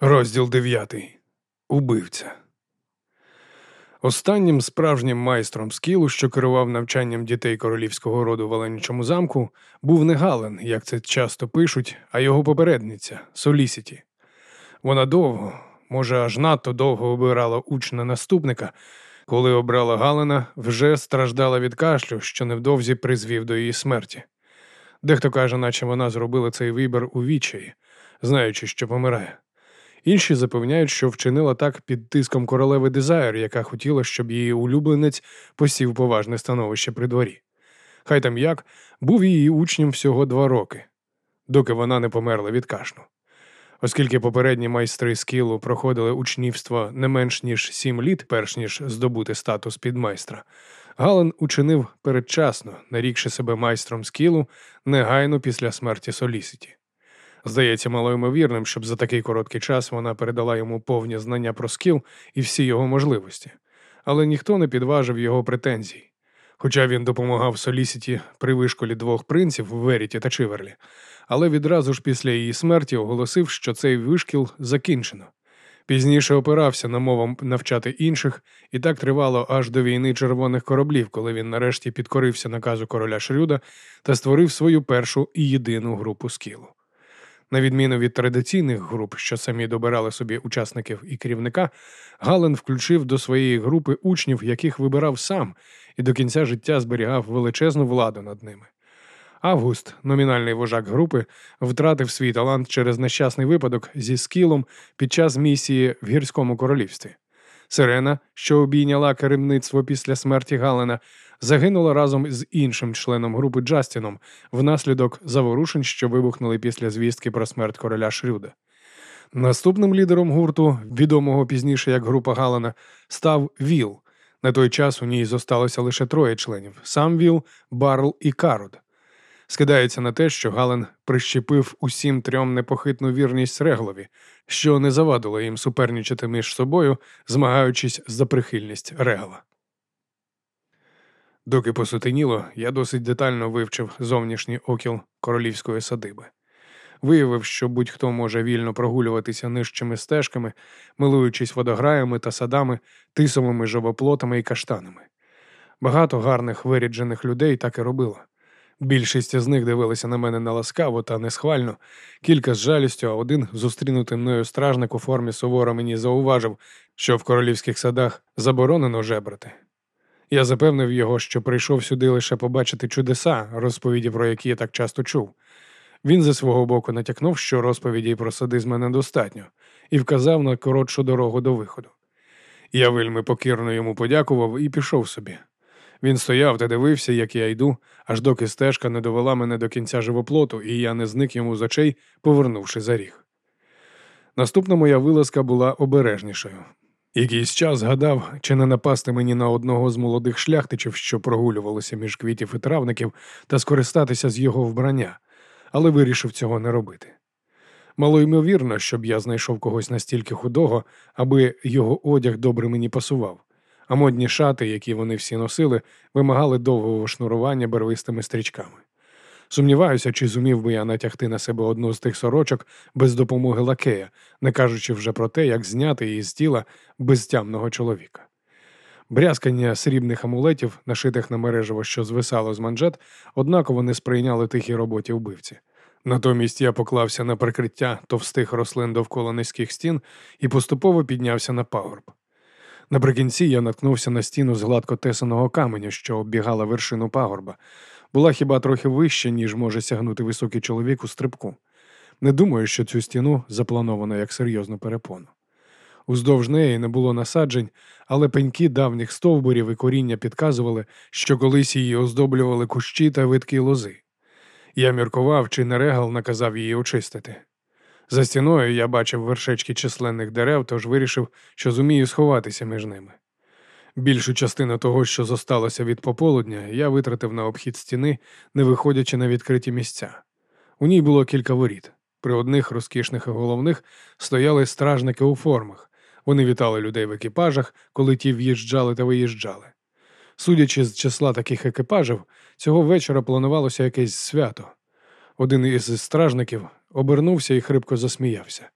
Розділ дев'ятий. Убивця. Останнім справжнім майстром скілу, що керував навчанням дітей королівського роду в Оленічому замку, був не Гален, як це часто пишуть, а його попередниця Солісіті. Вона довго, може, аж надто довго обирала учня наступника. Коли обрала Галена, вже страждала від кашлю, що невдовзі призвів до її смерті. Дехто каже, наче вона зробила цей вибір у відчаї, знаючи, що помирає. Інші запевняють, що вчинила так під тиском королеви Дезайр, яка хотіла, щоб її улюбленець посів поважне становище при дворі. Хай там як був її учнем всього два роки, доки вона не померла від кашну. Оскільки попередні майстри скілу проходили учнівство не менш ніж сім літ, перш ніж здобути статус підмайстра, Гален учинив передчасно, нарікши себе майстром скілу негайно після смерті Солісіті. Здається, малоймовірним, щоб за такий короткий час вона передала йому повні знання про скіл і всі його можливості, але ніхто не підважив його претензій. Хоча він допомагав Солісіті при вишколі двох принців в Веріті та Чиверлі, але відразу ж після її смерті оголосив, що цей вишкіл закінчено. Пізніше опирався на мовам навчати інших, і так тривало аж до війни червоних кораблів, коли він нарешті підкорився наказу короля Шрюда та створив свою першу і єдину групу скілу. На відміну від традиційних груп, що самі добирали собі учасників і керівника, Гален включив до своєї групи учнів, яких вибирав сам, і до кінця життя зберігав величезну владу над ними. Август, номінальний вожак групи, втратив свій талант через нещасний випадок зі скілом під час місії в гірському королівстві. Сирена, що обійняла керівництво після смерті Галена, загинула разом з іншим членом групи Джастіном внаслідок заворушень, що вибухнули після звістки про смерть короля Шрюда. Наступним лідером гурту, відомого пізніше як група Галена, став Віл. На той час у ній зосталося лише троє членів: сам Віл, Барл і Карод. Скидається на те, що Гален прищепив усім трьом непохитну вірність Реглові, що не завадило їм суперничати між собою, змагаючись за прихильність Регла. Доки посутеніло, я досить детально вивчив зовнішній окіл королівської садиби. Виявив, що будь-хто може вільно прогулюватися нижчими стежками, милуючись водограями та садами, тисовими жовоплотами і каштанами. Багато гарних виріджених людей так і робило. Більшість з них дивилися на мене наласкаво та несхвально, кілька з жалістю, а один, зустрінутий мною стражник у формі сувора, мені зауважив, що в королівських садах заборонено жебрати. Я запевнив його, що прийшов сюди лише побачити чудеса, розповіді про які я так часто чув. Він зі свого боку натякнув, що розповіді про сади з мене достатньо, і вказав на коротшу дорогу до виходу. Я вельми покірно йому подякував і пішов собі. Він стояв та дивився, як я йду, аж доки стежка не довела мене до кінця живоплоту, і я не зник йому з очей, повернувши за ріг. Наступна моя вилазка була обережнішою. Якийсь час згадав, чи не напасти мені на одного з молодих шляхтичів, що прогулювалися між квітів і травників, та скористатися з його вбрання, але вирішив цього не робити. Мало ймовірно, щоб я знайшов когось настільки худого, аби його одяг добре мені пасував, а модні шати, які вони всі носили, вимагали довгого шнурування барвистими стрічками. Сумніваюся, чи зумів би я натягти на себе одну з тих сорочок без допомоги лакея, не кажучи вже про те, як зняти її з тіла безтямного чоловіка. Брязкання срібних амулетів, нашитих на мережево, що звисало з манжет, однаково не сприйняли тихій роботі вбивці. Натомість я поклався на прикриття товстих рослин довкола низьких стін і поступово піднявся на пагорб. Наприкінці я наткнувся на стіну з гладко тесаного каменю, що оббігала вершину пагорба, була хіба трохи вища, ніж може сягнути високий чоловік у стрибку. Не думаю, що цю стіну заплановано як серйозну перепону. Уздовж неї не було насаджень, але пеньки давніх стовбурів і коріння підказували, що колись її оздоблювали кущі та витки лози. Я міркував, чи не регал наказав її очистити. За стіною я бачив вершечки численних дерев, тож вирішив, що зумію сховатися між ними. Більшу частину того, що зосталося від пополудня, я витратив на обхід стіни, не виходячи на відкриті місця. У ній було кілька воріт. При одних розкішних і головних стояли стражники у формах. Вони вітали людей в екіпажах, коли ті в'їжджали та виїжджали. Судячи з числа таких екіпажів, цього вечора планувалося якесь свято. Один із стражників обернувся і хрипко засміявся.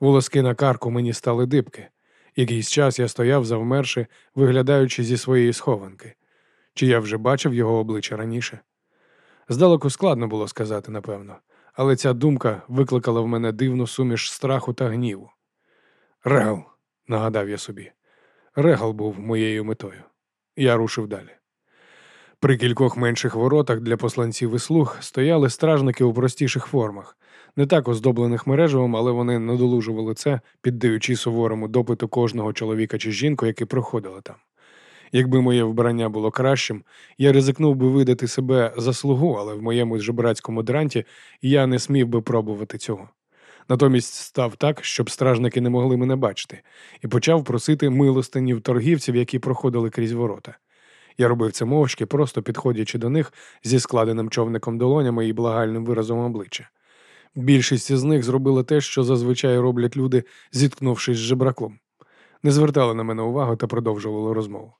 Волоски на карку мені стали дибки. Якийсь час я стояв, завмерши, виглядаючи зі своєї схованки. Чи я вже бачив його обличчя раніше? Здалеку складно було сказати, напевно, але ця думка викликала в мене дивну суміш страху та гніву. Регал, нагадав я собі. Регал був моєю метою. Я рушив далі. При кількох менших воротах для посланців і слуг стояли стражники у простіших формах, не так оздоблених мережевим, але вони надолужували це, піддаючи суворому допиту кожного чоловіка чи жінку, які проходили там. Якби моє вбрання було кращим, я ризикнув би видати себе за слугу, але в моєму жебрацькому дранті я не смів би пробувати цього. Натомість став так, щоб стражники не могли мене бачити, і почав просити милостинів торгівців, які проходили крізь ворота. Я робив це мовчки, просто підходячи до них зі складеним човником долонями і благальним виразом обличчя. Більшість з них зробили те, що зазвичай роблять люди, зіткнувшись з жебраком. Не звертали на мене увагу та продовжували розмову.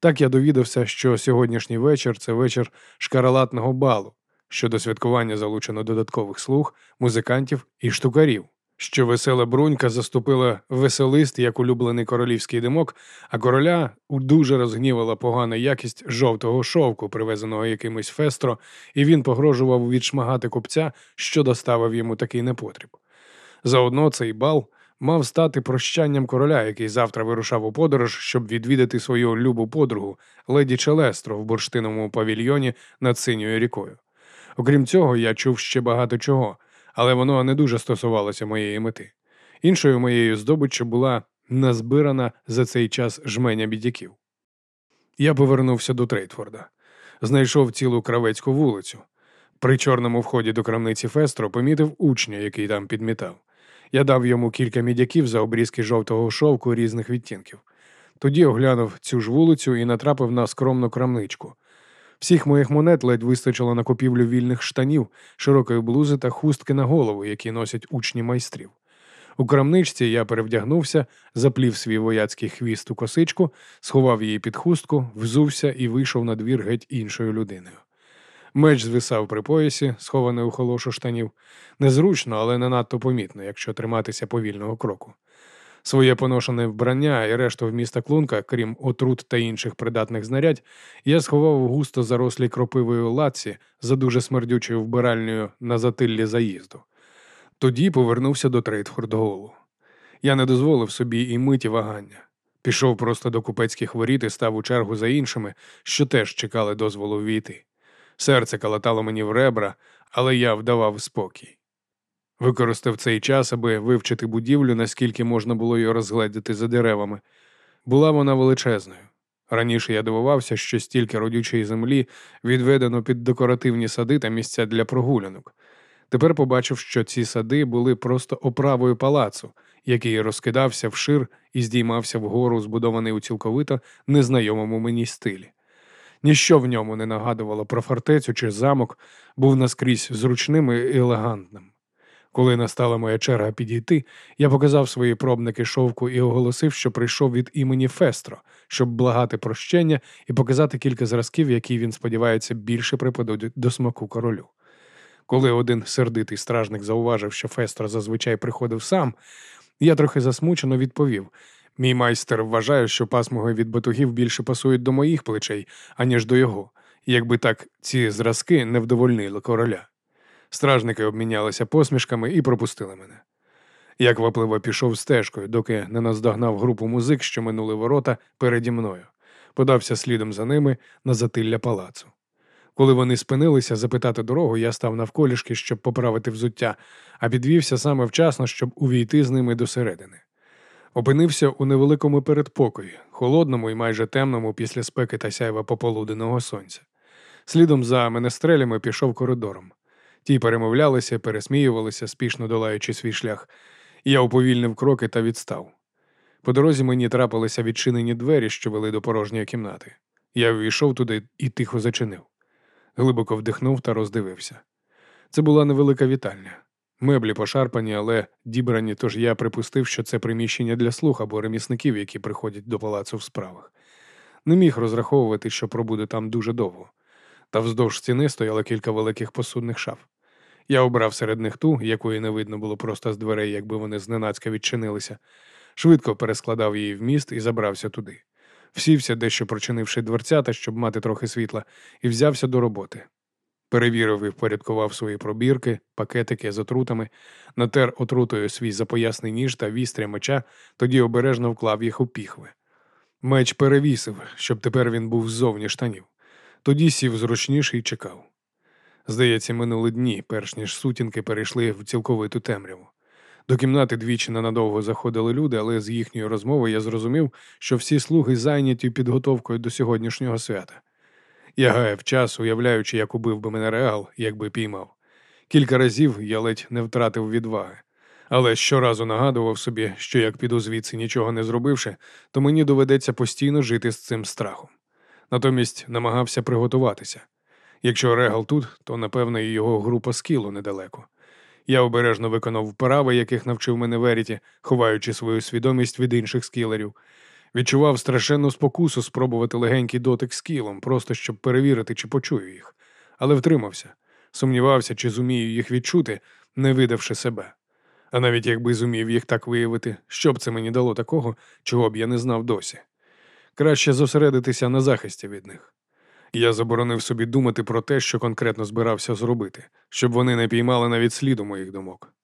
Так я довідався, що сьогоднішній вечір це вечір шкаралатного балу, що до святкування залучено додаткових слуг, музикантів і штукарів що весела брунька заступила веселист як улюблений королівський димок, а короля дуже розгнівала погана якість жовтого шовку, привезеного якимось фестро, і він погрожував відшмагати купця, що доставив йому такий непотріб. Заодно цей бал мав стати прощанням короля, який завтра вирушав у подорож, щоб відвідати свою любу подругу, леді Челестру в бурштиновому павільйоні над синьою рікою. Окрім цього, я чув ще багато чого, але воно не дуже стосувалося моєї мети. Іншою моєю здобиччю була назбирана за цей час жменя бідяків. Я повернувся до Трейтфорда, знайшов цілу кравецьку вулицю. При чорному вході до крамниці Фестро помітив учня, який там підмітав. Я дав йому кілька мідяків за обрізки жовтого шовку різних відтінків. Тоді оглянув цю ж вулицю і натрапив на скромну крамничку. Всіх моїх монет ледь вистачило на купівлю вільних штанів, широкої блузи та хустки на голову, які носять учні майстрів. У крамничці я перевдягнувся, заплів свій вояцький хвіст у косичку, сховав її під хустку, взувся і вийшов на двір геть іншою людиною. Меч звисав при поясі, схований у холошу штанів. Незручно, але не надто помітно, якщо триматися повільного кроку. Своє поношене вбрання і решту вміста клунка, крім отрут та інших придатних знарядь, я сховав густо зарослій кропивою лаці за дуже смердючою вбиральнею на затиллі заїзду. Тоді повернувся до Трейтфорд-Голу. Я не дозволив собі і миті вагання. Пішов просто до купецьких воріт і став у чергу за іншими, що теж чекали дозволу війти. Серце калатало мені в ребра, але я вдавав спокій. Використав цей час, аби вивчити будівлю, наскільки можна було її розгледіти за деревами. Була вона величезною. Раніше я дивувався, що стільки родючої землі відведено під декоративні сади та місця для прогулянок. Тепер побачив, що ці сади були просто оправою палацу, який розкидався вшир і здіймався вгору, збудований у цілковито незнайомому мені стилі. Ніщо в ньому не нагадувало про фортецю чи замок, був наскрізь зручним і елегантним. Коли настала моя черга підійти, я показав свої пробники шовку і оголосив, що прийшов від імені Фестро, щоб благати прощення і показати кілька зразків, які він сподівається більше припадуть до смаку королю. Коли один сердитий стражник зауважив, що Фестро зазвичай приходив сам, я трохи засмучено відповів. Мій майстер вважає, що пасмуги від батугів більше пасують до моїх плечей, аніж до його, якби так ці зразки не вдовольнили короля. Стражники обмінялися посмішками і пропустили мене. Я квапливо пішов стежкою, доки не наздогнав групу музик, що минули ворота переді мною, подався слідом за ними на затилля палацу. Коли вони спинилися запитати дорогу, я став навколішки, щоб поправити взуття, а підвівся саме вчасно, щоб увійти з ними досередини. Опинився у невеликому передпокої, холодному і майже темному після спеки та сяйва пополуденного сонця. Слідом за менестрелями пішов коридором. Ті перемовлялися, пересміювалися, спішно долаючи свій шлях. Я уповільнив кроки та відстав. По дорозі мені трапилися відчинені двері, що вели до порожньої кімнати. Я ввійшов туди і тихо зачинив. Глибоко вдихнув та роздивився. Це була невелика вітальня. Меблі пошарпані, але дібрані, тож я припустив, що це приміщення для слух або ремісників, які приходять до палацу в справах. Не міг розраховувати, що пробуде там дуже довго. Та вздовж стіни стояло кілька великих посудних шаф. Я обрав серед них ту, якої не видно було просто з дверей, якби вони зненацька відчинилися. Швидко перескладав її в міст і забрався туди. Всівся, дещо прочинивши дверцята, щоб мати трохи світла, і взявся до роботи. Перевірив і впорядкував свої пробірки, пакетики з отрутами, натер отрутою свій запоясний ніж та вістря меча, тоді обережно вклав їх у піхви. Меч перевісив, щоб тепер він був ззовні штанів. Тоді сів зручніше і чекав. Здається, минули дні, перш ніж сутінки перейшли в цілковиту темряву. До кімнати двічі ненадовго заходили люди, але з їхньої розмови я зрозумів, що всі слуги зайняті підготовкою до сьогоднішнього свята. Я гаяв час, уявляючи, як убив би мене реал, якби піймав. Кілька разів я ледь не втратив відваги, але щоразу нагадував собі, що як піду звідси нічого не зробивши, то мені доведеться постійно жити з цим страхом. Натомість намагався приготуватися. Якщо регал тут, то напевно і його група скілу недалеко. Я обережно виконав вправи, яких навчив мене Веріті, ховаючи свою свідомість від інших скілерів. Відчував страшенну спокусу спробувати легенький дотик скілом, просто щоб перевірити, чи почую їх, але втримався, сумнівався, чи зумію їх відчути, не видавши себе. А навіть якби зумів їх так виявити, що б це мені дало такого, чого б я не знав досі. Краще зосередитися на захисті від них. Я заборонив собі думати про те, що конкретно збирався зробити, щоб вони не піймали навіть сліду моїх думок.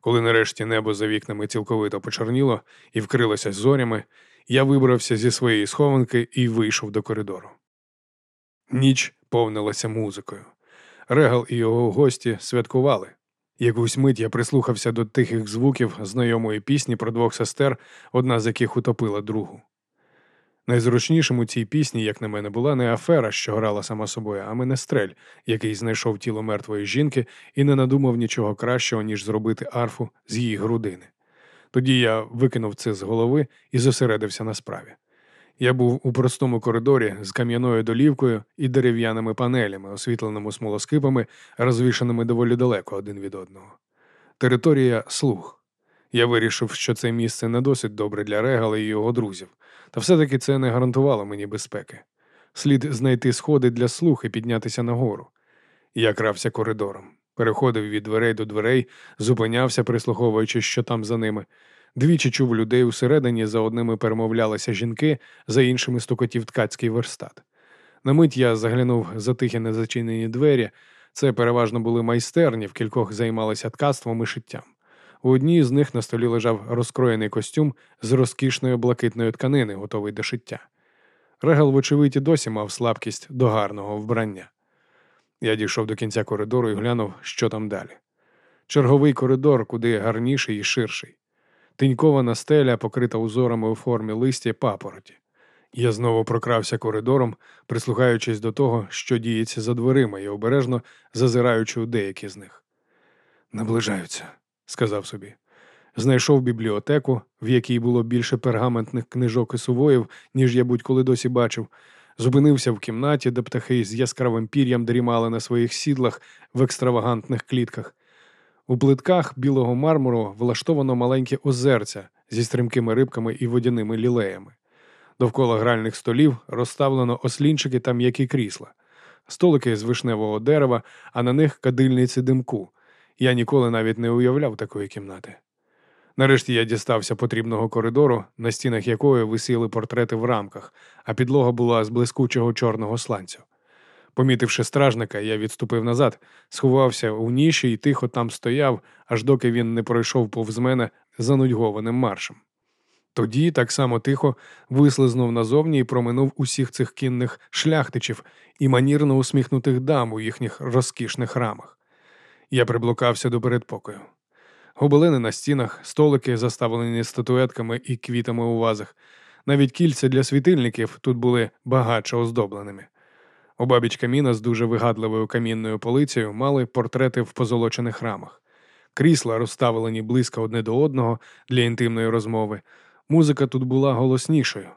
Коли нарешті небо за вікнами цілковито почорніло і вкрилося зорями, я вибрався зі своєї схованки і вийшов до коридору. Ніч повнилася музикою. Регал і його гості святкували. Якусь мить я прислухався до тихих звуків знайомої пісні про двох сестер, одна з яких утопила другу. Найзручнішим у цій пісні, як на мене, була не афера, що грала сама собою, а менестрель, який знайшов тіло мертвої жінки і не надумав нічого кращого, ніж зробити арфу з її грудини. Тоді я викинув це з голови і зосередився на справі. Я був у простому коридорі з кам'яною долівкою і дерев'яними панелями, освітленими смолоскипами, розвішаними доволі далеко один від одного. Територія слуг. Я вирішив, що це місце не досить добре для Регала і його друзів, та все-таки це не гарантувало мені безпеки. Слід знайти сходи для слуг і піднятися нагору. Я крався коридором, переходив від дверей до дверей, зупинявся, прислуховуючи, що там за ними. Двічі чув людей усередині, за одними перемовлялися жінки, за іншими стукотів ткацький верстат. На мить я заглянув за тихі незачинені двері. Це переважно були майстерні, в кількох займалися ткацтвом і шиттям. У одній з них на столі лежав розкроєний костюм з розкішної блакитної тканини, готовий до шиття. Регал, вочевидь, і досі мав слабкість до гарного вбрання. Я дійшов до кінця коридору і глянув, що там далі. Черговий коридор, куди гарніший і ширший. Тинькована стеля, покрита узорами у формі листя папороті. Я знову прокрався коридором, прислухаючись до того, що діється за дверима, і обережно зазираючи у деякі з них. Наближаються, сказав собі. Знайшов бібліотеку, в якій було більше пергаментних книжок і сувоїв, ніж я будь-коли досі бачив. Зупинився в кімнаті, де птахи з яскравим пір'ям дрімали на своїх сідлах в екстравагантних клітках. У плитках білого мармуру влаштовано маленьке озерця зі стрімкими рибками і водяними лілеями. Довкола гральних столів розставлено ослінчики та м'які крісла, столики з вишневого дерева, а на них кадильниці димку. Я ніколи навіть не уявляв такої кімнати. Нарешті я дістався потрібного коридору, на стінах якої висіли портрети в рамках, а підлога була з блискучого чорного сланцю. Помітивши стражника, я відступив назад, сховався у ніші і тихо там стояв, аж доки він не пройшов повз мене занудьгованим маршем. Тоді так само тихо вислизнув назовні і проминув усіх цих кінних шляхтичів і манірно усміхнутих дам у їхніх розкішних рамах. Я приблукався до передпокою. Гобелени на стінах, столики, заставлені статуетками і квітами у вазах. Навіть кільця для світильників тут були багатше оздобленими. Обабіч каміна з дуже вигадливою камінною полицею мали портрети в позолочених рамах. Крісла розставлені близько одне до одного для інтимної розмови. Музика тут була голоснішою,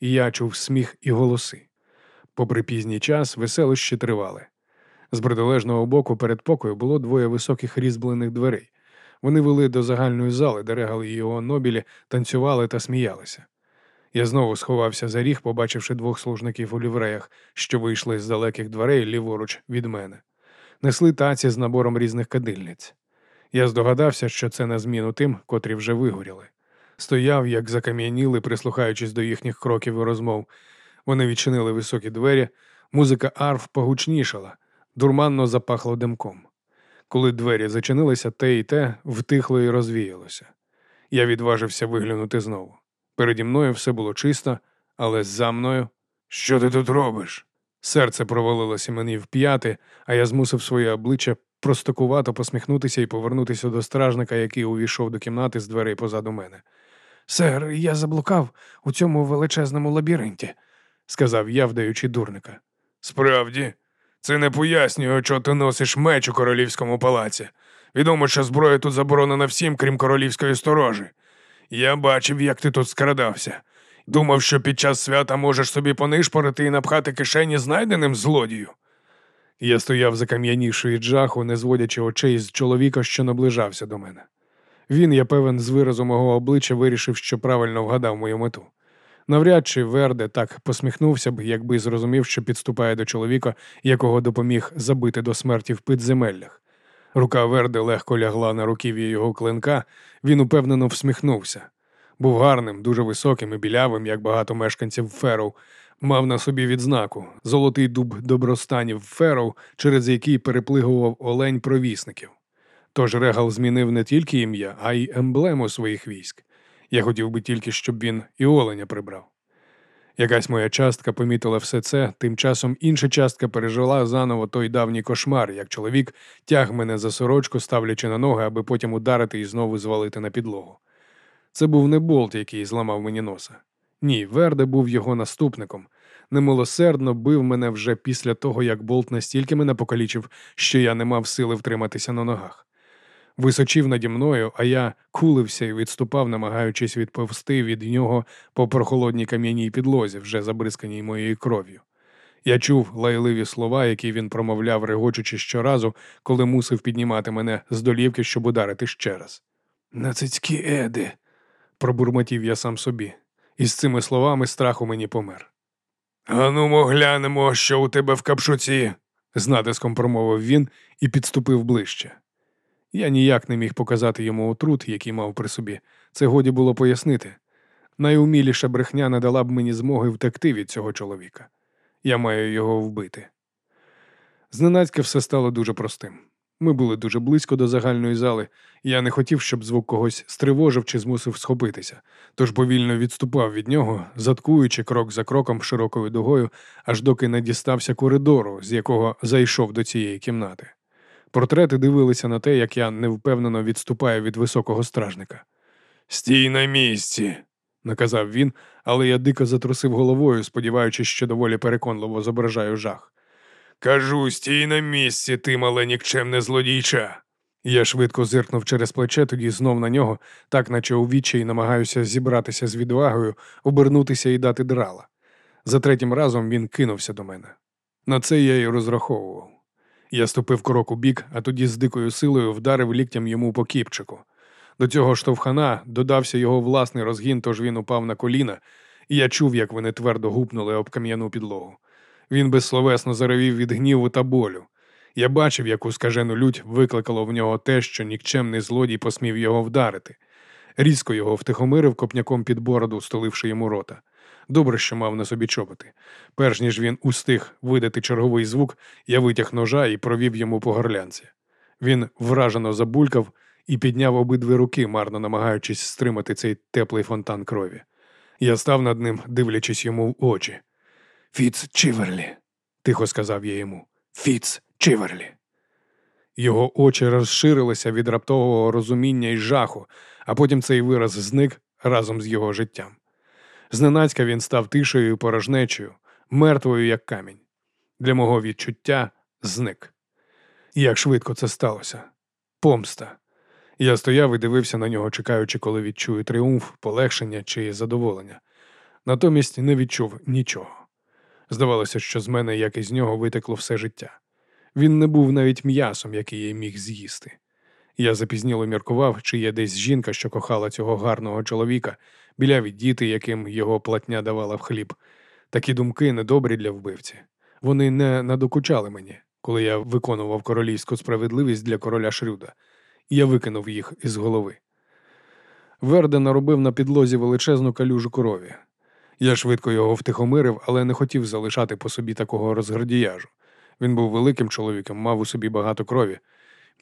і я чув сміх і голоси. Попри пізній час, веселощі тривали. З протилежного боку перед покою було двоє високих різьблених дверей. Вони вели до загальної зали, де регал і його нобілі танцювали та сміялися. Я знову сховався за ріг, побачивши двох служників у лівреях, що вийшли з далеких дверей ліворуч від мене. несли таці з набором різних кадильниць. Я здогадався, що це на зміну тим, котрі вже вигоріли. Стояв, як закам'яніли, прислухаючись до їхніх кроків і розмов. Вони відчинили високі двері, музика арф погучнішала, дурманно запахло димком. Коли двері зачинилися, те і те втихло і розвіялося. Я відважився виглянути знову. Переді мною все було чисто, але за мною. Що ти тут робиш? Серце провалилося мені в п'яти, а я змусив своє обличчя простокувато посміхнутися і повернутися до стражника, який увійшов до кімнати з дверей позаду мене. Сер, я заблукав у цьому величезному лабіринті, сказав я, вдаючи дурника. Справді, це не пояснює, чого ти носиш меч у королівському палаці. Відомо, що зброя тут заборонена всім, крім королівської сторожі. Я бачив, як ти тут скрадався. Думав, що під час свята можеш собі понишпорити і напхати кишені знайденим злодію. Я стояв закам'янівши від жаху, не зводячи очей з чоловіка, що наближався до мене. Він, я певен, з виразу мого обличчя вирішив, що правильно вгадав мою мету. Навряд чи Верде так посміхнувся б, якби зрозумів, що підступає до чоловіка, якого допоміг забити до смерті в підземеллях. Рука Верде легко лягла на руків'я його клинка, він упевнено всміхнувся. Був гарним, дуже високим і білявим, як багато мешканців Фероу, мав на собі відзнаку золотий дуб добростанів Фероу, через який переплигував олень провісників. Тож Регал змінив не тільки ім'я, а й емблему своїх військ. Я хотів би тільки, щоб він і оленя прибрав. Якась моя частка помітила все це, тим часом інша частка пережила заново той давній кошмар, як чоловік тяг мене за сорочку, ставлячи на ноги, аби потім ударити і знову звалити на підлогу. Це був не болт, який зламав мені носа. Ні, Верде був його наступником. Немилосердно бив мене вже після того, як болт настільки мене покалічив, що я не мав сили втриматися на ногах. Височив наді мною, а я кулився і відступав, намагаючись відповсти від нього по прохолодній кам'яній підлозі, вже забризканій моєю кров'ю. Я чув лайливі слова, які він промовляв, регочучи щоразу, коли мусив піднімати мене з долівки, щоб ударити ще раз. Нацицькі еди, пробурмотів я сам собі, і з цими словами страх у мені помер. Анумо глянемо, що у тебе в капшуці, з натиском промовив він і підступив ближче. Я ніяк не міг показати йому отрут, який мав при собі. Це годі було пояснити. Найуміліша брехня не дала б мені змоги втекти від цього чоловіка. Я маю його вбити. Зненацька все стало дуже простим. Ми були дуже близько до загальної зали, і я не хотів, щоб звук когось стривожив чи змусив схопитися, тож повільно відступав від нього, заткуючи крок за кроком широкою дугою, аж доки не дістався коридору, з якого зайшов до цієї кімнати. Портрети дивилися на те, як я невпевнено відступаю від високого стражника. Стій на місці, наказав він, але я дико затрусив головою, сподіваючись, що доволі переконливо зображаю жах. Кажу, стій на місці, ти мале нікчемне злодійча. Я швидко зиркнув через плече, тоді знов на нього, так наче у відчаї намагаюся зібратися з відвагою, обернутися і дати драла. За третім разом він кинувся до мене. На це я й розраховував. Я ступив крок у бік, а тоді з дикою силою вдарив ліктям йому по кіпчику. До цього штовхана додався його власний розгін, тож він упав на коліна, і я чув, як вони твердо гупнули об кам'яну підлогу. Він безсловесно заревів від гніву та болю. Я бачив, яку скажену лють викликало в нього те, що нікчемний злодій посмів його вдарити. Різко його втихомирив копняком під бороду, столивши йому рота. Добре, що мав на собі чоботи. Перш ніж він устиг видати черговий звук, я витяг ножа і провів йому по горлянці. Він вражено забулькав і підняв обидві руки, марно намагаючись стримати цей теплий фонтан крові. Я став над ним, дивлячись йому в очі. Фіц Чіверлі, тихо сказав я йому. Фіц Чіверлі. Його очі розширилися від раптового розуміння і жаху, а потім цей вираз зник разом з його життям. Зненацька він став тишою і порожнечою, мертвою, як камінь. Для мого відчуття зник. Як швидко це сталося? Помста. Я стояв і дивився на нього, чекаючи, коли відчую тріумф, полегшення чи задоволення. Натомість не відчув нічого. Здавалося, що з мене, як і з нього, витекло все життя. Він не був навіть м'ясом, який я міг з'їсти. Я запізніло міркував, чи є десь жінка, що кохала цього гарного чоловіка, біляві діти, яким його платня давала в хліб. Такі думки недобрі для вбивці. Вони не надокучали мені, коли я виконував королівську справедливість для короля Шрюда, і я викинув їх із голови. Верде наробив на підлозі величезну калюжу крові. Я швидко його втихомирив, але не хотів залишати по собі такого розградіяжу. Він був великим чоловіком, мав у собі багато крові.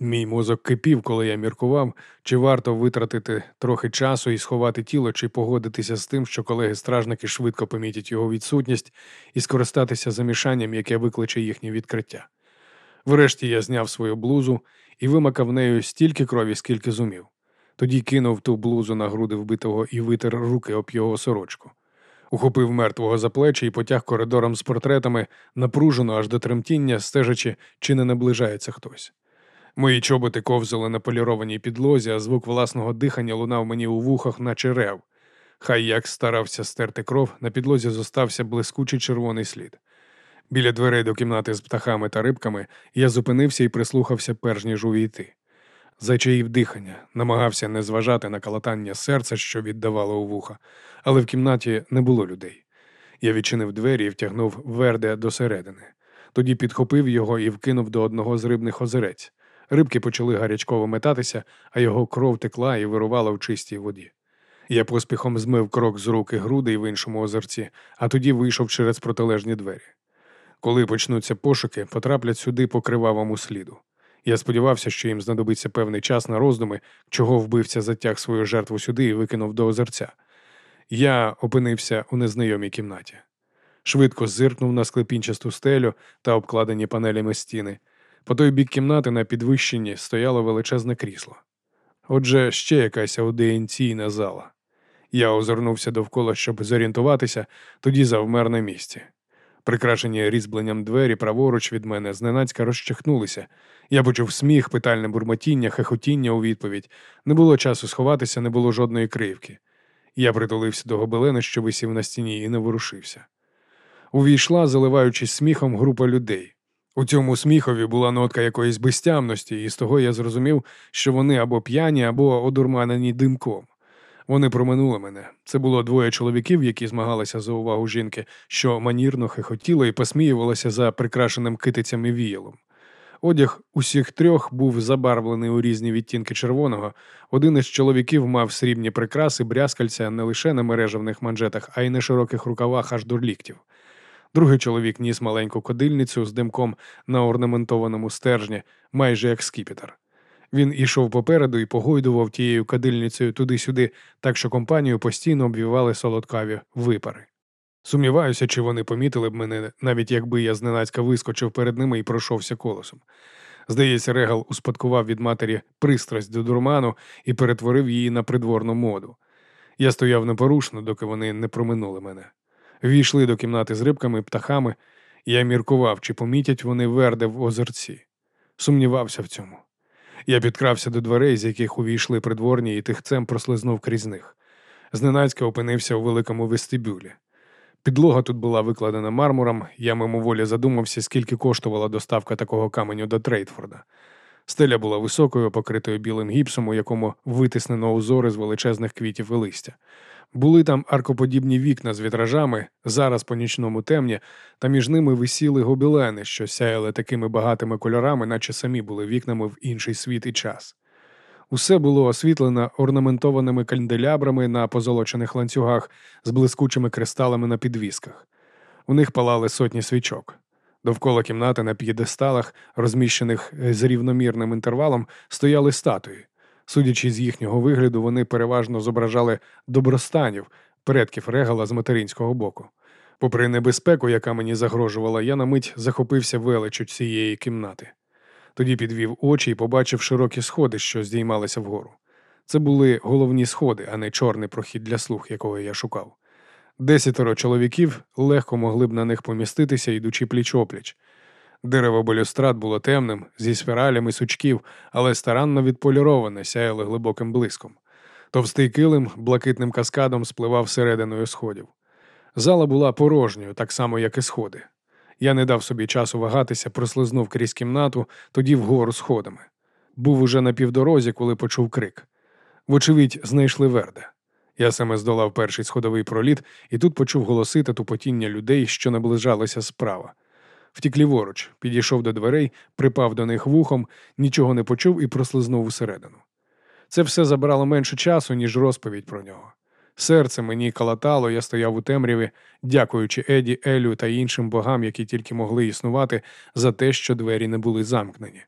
Мій мозок кипів, коли я міркував, чи варто витратити трохи часу і сховати тіло, чи погодитися з тим, що колеги-стражники швидко помітять його відсутність і скористатися замішанням, яке викличе їхнє відкриття. Врешті я зняв свою блузу і вимакав нею стільки крові, скільки зумів. Тоді кинув ту блузу на груди вбитого і витер руки об його сорочку. Ухопив мертвого за плечі і потяг коридором з портретами, напружено аж до тремтіння, стежачи, чи не наближається хтось. Мої чоботи ковзали на полірованій підлозі, а звук власного дихання лунав мені у вухах, наче рев. Хай як старався стерти кров, на підлозі зостався блискучий червоний слід. Біля дверей до кімнати з птахами та рибками я зупинився і прислухався, перш ніж увійти. Зачаїв дихання, намагався не зважати на калатання серця, що віддавало у вуха, але в кімнаті не було людей. Я відчинив двері і втягнув верде досередини. Тоді підхопив його і вкинув до одного з рибних озерець. Рибки почали гарячково метатися, а його кров текла і вирувала в чистій воді. Я поспіхом змив крок з руки груди в іншому озерці, а тоді вийшов через протилежні двері. Коли почнуться пошуки, потраплять сюди по кривавому сліду. Я сподівався, що їм знадобиться певний час на роздуми, чого вбивця затяг свою жертву сюди і викинув до озерця. Я опинився у незнайомій кімнаті. Швидко зиркнув на склепінчасту стелю та обкладені панелями стіни. По той бік кімнати на підвищенні стояло величезне крісло. Отже, ще якась аудієнційна зала. Я озирнувся довкола, щоб зорієнтуватися, тоді завмер на місці. Прикрашені різьбленням двері праворуч від мене зненацька розчахнулися. Я почув сміх, питальне бурмотіння, хехотіння у відповідь. Не було часу сховатися, не було жодної кривки. Я притулився до гобелена, що висів на стіні, і не ворушився. Увійшла, заливаючись сміхом, група людей. У цьому сміхові була нотка якоїсь безтямності, і з того я зрозумів, що вони або п'яні, або одурманені димком. Вони проминули мене. Це було двоє чоловіків, які змагалися за увагу жінки, що манірно хихотіла і посміювалася за прикрашеним китицями віялом. Одяг усіх трьох був забарвлений у різні відтінки червоного. Один із чоловіків мав срібні прикраси, брязкальця не лише на мережевних манжетах, а й на широких рукавах аж до ліктів. Другий чоловік ніс маленьку кодильницю з димком на орнаментованому стержні, майже як скіпітер. Він ішов попереду і погойдував тією кадильницею туди-сюди, так що компанію постійно обвівали солодкаві випари. Сумніваюся, чи вони помітили б мене, навіть якби я зненацька вискочив перед ними і пройшовся колосом. Здається, Регал успадкував від матері пристрасть до дурману і перетворив її на придворну моду. Я стояв непорушно, доки вони не проминули мене. Війшли до кімнати з рибками, птахами, я міркував, чи помітять вони верде в озерці. Сумнівався в цьому. Я підкрався до дверей, з яких увійшли придворні, і тихцем прослизнув крізь них. Зненацька опинився у великому вестибюлі. Підлога тут була викладена мармуром, я мимоволі задумався, скільки коштувала доставка такого каменю до Трейтфорда. Стеля була високою, покритою білим гіпсом, у якому витиснено узори з величезних квітів і листя. Були там аркоподібні вікна з вітражами, зараз по нічному темні, та між ними висіли гобілени, що сяяли такими багатими кольорами, наче самі були вікнами в інший світ і час. Усе було освітлено орнаментованими канделябрами на позолочених ланцюгах з блискучими кристалами на підвісках. У них палали сотні свічок. Довкола кімнати на п'єдесталах, розміщених з рівномірним інтервалом, стояли статуї. Судячи з їхнього вигляду, вони переважно зображали добростанів, предків регала з материнського боку. Попри небезпеку, яка мені загрожувала, я на мить захопився величу цієї кімнати. Тоді підвів очі і побачив широкі сходи, що здіймалися вгору. Це були головні сходи, а не чорний прохід для слух, якого я шукав. Десятеро чоловіків легко могли б на них поміститися, йдучи пліч опліч. Дерево балюстрад було темним, зі спиралями сучків, але старанно відполіроване, сяяло глибоким блиском. Товстий килим блакитним каскадом спливав серединою сходів. Зала була порожньою, так само, як і сходи. Я не дав собі часу вагатися, прослизнув крізь кімнату, тоді вгору сходами. Був уже на півдорозі, коли почув крик. Вочевидь, знайшли верде. Я саме здолав перший сходовий проліт і тут почув голоси та тупотіння людей, що наближалися справа. Втік ліворуч, підійшов до дверей, припав до них вухом, нічого не почув і прослизнув усередину. Це все забрало менше часу, ніж розповідь про нього. Серце мені калатало, я стояв у темряві, дякуючи Еді, Елю та іншим богам, які тільки могли існувати, за те, що двері не були замкнені.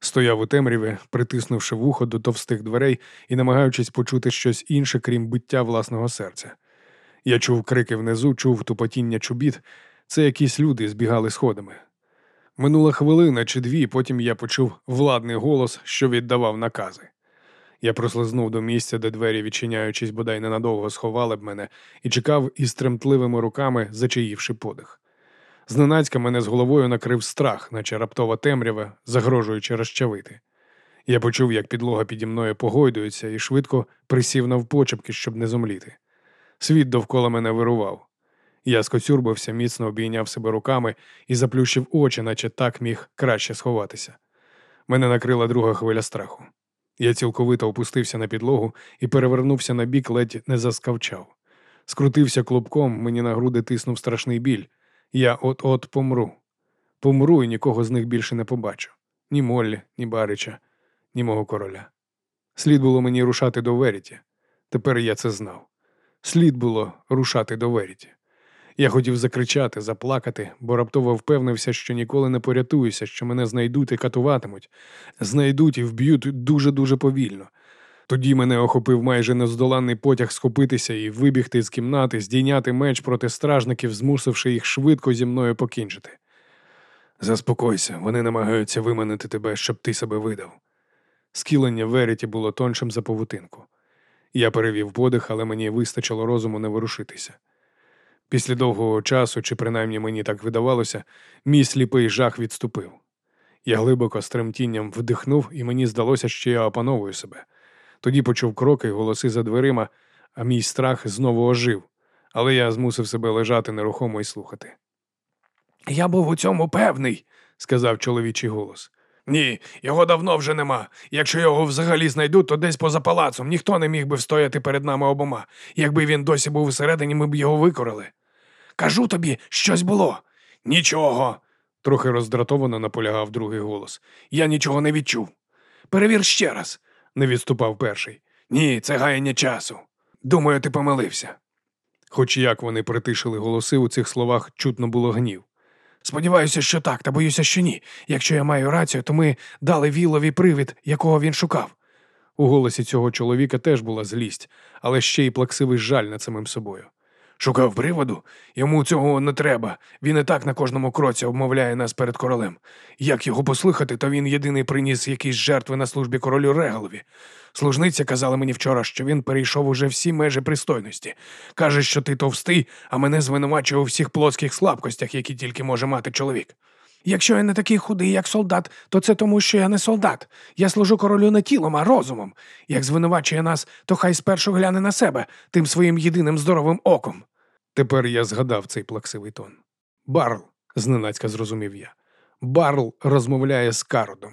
Стояв у темряві, притиснувши вухо до товстих дверей і намагаючись почути щось інше, крім биття власного серця. Я чув крики внизу, чув тупотіння чобіт. Це якісь люди збігали сходами. Минула хвилина чи дві, потім я почув владний голос, що віддавав накази. Я прослизнув до місця, де двері, відчиняючись, бодай ненадовго сховали б мене, і чекав із тремтливими руками, зачаївши подих. Зненацька мене з головою накрив страх, наче раптова темрява, загрожуючи розчавити. Я почув, як підлога піді мною погойдується, і швидко присів навпочепки, щоб не зомліти. Світ довкола мене вирував. Я скоцюрбився, міцно обійняв себе руками і заплющив очі, наче так міг краще сховатися. Мене накрила друга хвиля страху. Я цілковито опустився на підлогу і перевернувся на бік, ледь не заскавчав. Скрутився клубком, мені на груди тиснув страшний біль. Я от-от помру. Помру і нікого з них більше не побачу. Ні Моллі, ні Барича, ні мого короля. Слід було мені рушати до Веріті. Тепер я це знав. Слід було рушати до Веріті. Я хотів закричати, заплакати, бо раптово впевнився, що ніколи не порятуюся, що мене знайдуть і катуватимуть, знайдуть і вб'ють дуже-дуже повільно. Тоді мене охопив майже нездоланний потяг схопитися і вибігти з кімнати, здійняти меч проти стражників, змусивши їх швидко зі мною покінчити. Заспокойся, вони намагаються виманити тебе, щоб ти себе видав. Скілення Веріті було тоншим за павутинку. Я перевів подих, але мені вистачило розуму не ворушитися. Після довгого часу, чи принаймні мені так видавалося, мій сліпий жах відступив. Я глибоко з тремтінням вдихнув, і мені здалося, що я опановую себе. Тоді почув кроки, голоси за дверима, а мій страх знову ожив, але я змусив себе лежати нерухомо і слухати. Я був у цьому певний, сказав чоловічий голос. Ні, його давно вже нема. Якщо його взагалі знайдуть, то десь поза палацом ніхто не міг би встояти перед нами обома. Якби він досі був всередині, ми б його викорили. Кажу тобі, щось було. Нічого. трохи роздратовано наполягав другий голос. Я нічого не відчув. Перевір ще раз, не відступав перший. Ні, це гаяння часу. Думаю, ти помилився. Хоч як вони притишили голоси, у цих словах чутно було гнів. Сподіваюся, що так, та боюся, що ні. Якщо я маю рацію, то ми дали Вілові привід, якого він шукав. У голосі цього чоловіка теж була злість, але ще й плаксивий жаль над самим собою. Шукав приводу? Йому цього не треба. Він і так на кожному кроці обмовляє нас перед королем. Як його послухати, то він єдиний приніс якісь жертви на службі королю Регалові. Служниця казала мені вчора, що він перейшов уже всі межі пристойності. Каже, що ти товстий, а мене звинувачує у всіх плотських слабкостях, які тільки може мати чоловік. Якщо я не такий худий, як солдат, то це тому, що я не солдат. Я служу королю не тілом, а розумом. Як звинувачує нас, то хай спершу гляне на себе тим своїм єдиним здоровим оком. Тепер я згадав цей плаксивий тон. Барл, зненацька зрозумів я. Барл розмовляє з Кародом.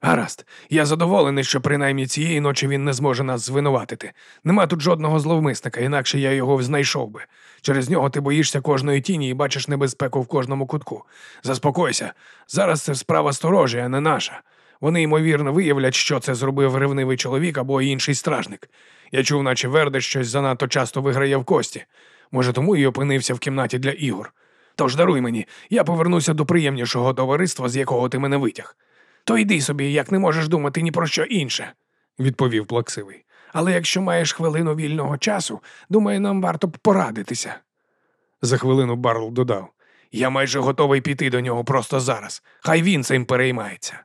Гаразд, я задоволений, що принаймні цієї ночі він не зможе нас звинуватити. Нема тут жодного зловмисника, інакше я його знайшов би. Через нього ти боїшся кожної тіні і бачиш небезпеку в кожному кутку. Заспокойся. Зараз це справа сторожі, а не наша. Вони, ймовірно, виявлять, що це зробив ревнивий чоловік або інший стражник. Я чув, наче Верде щось занадто часто виграє в кості. Може, тому й опинився в кімнаті для ігор. Тож даруй мені, я повернуся до приємнішого товариства, з якого ти мене витяг. То йди собі, як не можеш думати ні про що інше, відповів плаксивий. Але якщо маєш хвилину вільного часу, думаю, нам варто б порадитися. За хвилину Барл додав Я майже готовий піти до нього просто зараз. Хай він цим переймається.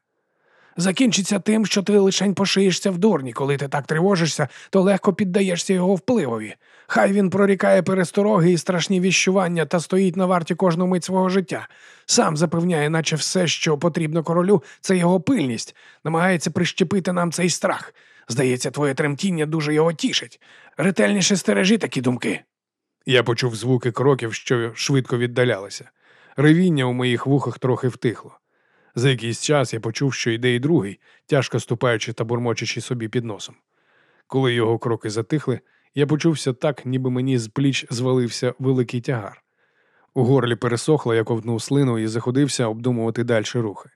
Закінчиться тим, що ти лишень пошиєшся в дурні. Коли ти так тривожишся, то легко піддаєшся його впливові. Хай він прорікає перестороги і страшні віщування та стоїть на варті кожну мить свого життя. Сам запевняє, наче все, що потрібно королю, це його пильність, намагається прищепити нам цей страх. Здається, твоє тремтіння дуже його тішить. Ретельніше стережи такі думки. Я почув звуки кроків, що швидко віддалялися. Ревіння у моїх вухах трохи втихло. За якийсь час я почув, що йде і другий, тяжко ступаючи та бурмочучи собі під носом. Коли його кроки затихли, я почувся так, ніби мені з пліч звалився великий тягар. У горлі пересохло, я ковтнув слину і заходився обдумувати далі рухи.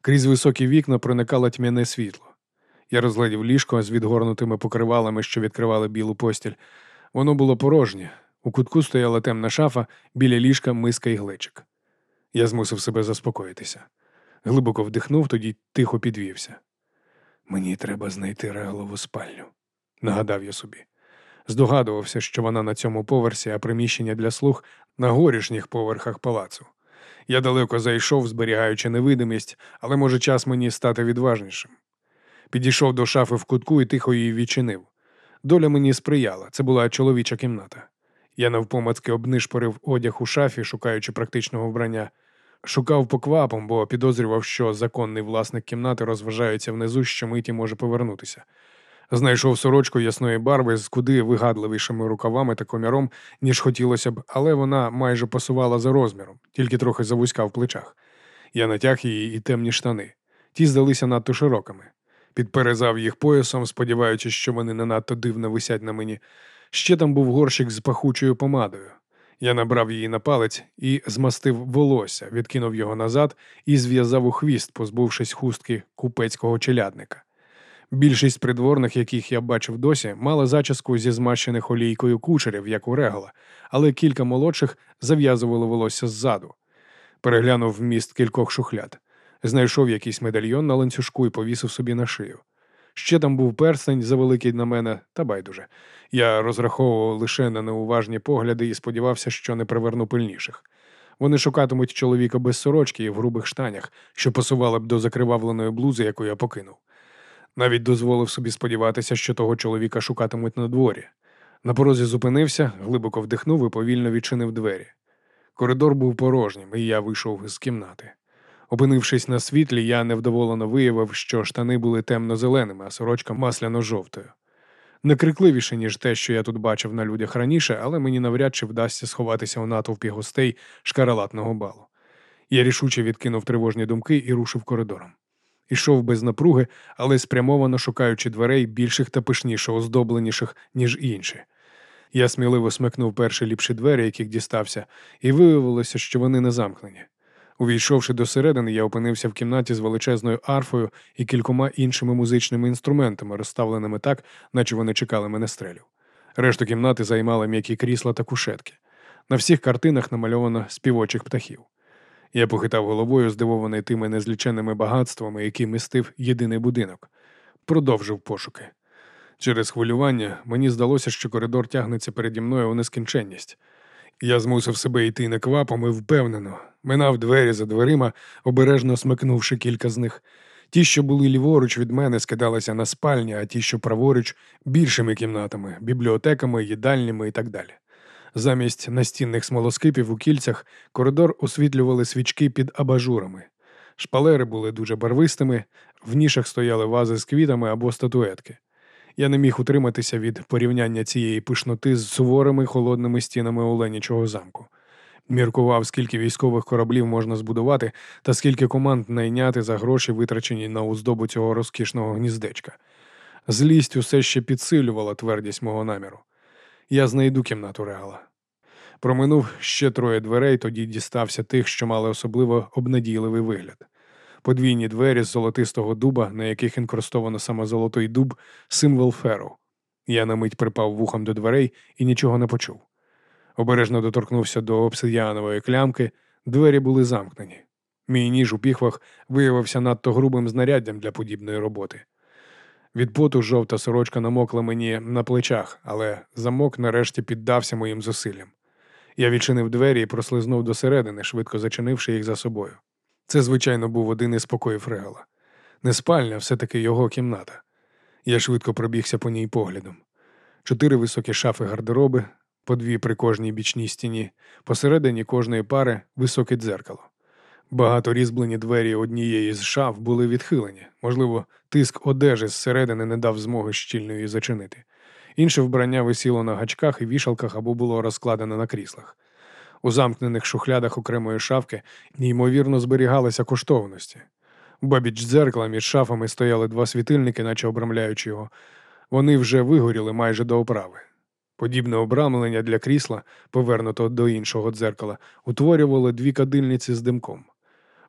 Крізь високі вікна проникало тьмяне світло. Я розглядів ліжко з відгорнутими покривалами, що відкривали білу постіль. Воно було порожнє. У кутку стояла темна шафа, біля ліжка миска і глечик. Я змусив себе заспокоїтися. Глибоко вдихнув, тоді тихо підвівся. Мені треба знайти реголову спальню, нагадав я собі. Здогадувався, що вона на цьому поверсі, а приміщення для слуг на горішніх поверхах палацу. Я далеко зайшов, зберігаючи невидимість, але може час мені стати відважнішим. Підійшов до шафи в кутку і тихо її відчинив. Доля мені сприяла, це була чоловіча кімната. Я навпомацьки обнишпорив одяг у шафі, шукаючи практичного вбрання. Шукав поквапом, бо підозрював, що законний власник кімнати розважається внизу, що миті може повернутися. Знайшов сорочку ясної барви з куди вигадливішими рукавами та коміром, ніж хотілося б, але вона майже пасувала за розміром, тільки трохи завузька в плечах. Я натяг її і темні штани. Ті здалися надто широкими. Підперезав їх поясом, сподіваючись, що вони не надто дивно висять на мені. Ще там був горщик з пахучою помадою. Я набрав її на палець і змастив волосся, відкинув його назад і зв'язав у хвіст, позбувшись хустки купецького челядника. Більшість придворних, яких я бачив досі, мала зачіску зі змащених олійкою кучерів, як у регола, але кілька молодших зав'язували волосся ззаду. Переглянув вміст кількох шухляд, знайшов якийсь медальйон на ланцюжку і повісив собі на шию. Ще там був перстень завеликий на мене, та байдуже. Я розраховував лише на неуважні погляди і сподівався, що не приверну пильніших. Вони шукатимуть чоловіка без сорочки і в грубих штанях, що посували б до закривавленої блузи, яку я покинув. Навіть дозволив собі сподіватися, що того чоловіка шукатимуть на дворі. На порозі зупинився, глибоко вдихнув і повільно відчинив двері. Коридор був порожнім, і я вийшов з кімнати. Опинившись на світлі, я невдоволено виявив, що штани були темно-зеленими, а сорочка масляно-жовтою. Не крикливіше, ніж те, що я тут бачив на людях раніше, але мені навряд чи вдасться сховатися у натовпі гостей шкаралатного балу. Я рішуче відкинув тривожні думки і рушив коридором. Ішов без напруги, але спрямовано шукаючи дверей більших та пишніше оздобленіших, ніж інші. Я сміливо смикнув перші ліпші двері, яких дістався, і виявилося, що вони не замкнені. Увійшовши до середини, я опинився в кімнаті з величезною арфою і кількома іншими музичними інструментами, розставленими так, наче вони чекали мене стрелів. Решту кімнати займали м'які крісла та кушетки. На всіх картинах намальовано співочих птахів. Я похитав головою, здивований тими незліченими багатствами, які містив єдиний будинок. Продовжив пошуки. Через хвилювання мені здалося, що коридор тягнеться переді мною у нескінченність. Я змусив себе йти неквапом і впевнено, минав двері за дверима, обережно смикнувши кілька з них. Ті, що були ліворуч від мене, скидалися на спальні, а ті, що праворуч, більшими кімнатами, бібліотеками, їдальнями і так далі. Замість настінних смолоскипів у кільцях коридор освітлювали свічки під абажурами. Шпалери були дуже барвистими, в нішах стояли вази з квітами або статуетки. Я не міг утриматися від порівняння цієї пишноти з суворими холодними стінами Оленічого замку. Міркував, скільки військових кораблів можна збудувати, та скільки команд найняти за гроші, витрачені на оздобу цього розкішного гніздечка. Злість усе ще підсилювала твердість мого наміру. Я знайду кімнату Реала. Проминув ще троє дверей, тоді дістався тих, що мали особливо обнадійливий вигляд подвійні двері з золотистого дуба, на яких інкрустовано саме золотий дуб, символ феру. Я на мить припав вухом до дверей і нічого не почув. Обережно доторкнувся до обсидіанової клямки, двері були замкнені. Мій ніж у піхвах виявився надто грубим знаряддям для подібної роботи. Від поту жовта сорочка намокла мені на плечах, але замок нарешті піддався моїм зусиллям. Я відчинив двері і прослизнув досередини, швидко зачинивши їх за собою. Це, звичайно, був один із покоїв Регала. Не спальня, все-таки його кімната. Я швидко пробігся по ній поглядом. Чотири високі шафи гардероби, по дві при кожній бічній стіні, посередині кожної пари високе дзеркало. Багато різьблені двері однієї з шаф були відхилені. Можливо, тиск одежі зсередини не дав змоги щільно її зачинити. Інше вбрання висіло на гачках і вішалках або було розкладено на кріслах. У замкнених шухлядах окремої шафки ймовірно зберігалися коштовності. Бабіч дзеркала між шафами стояли два світильники, наче обрамляючи його. Вони вже вигоріли майже до оправи. Подібне обрамлення для крісла, повернутого до іншого дзеркала, утворювало дві кадильниці з димком.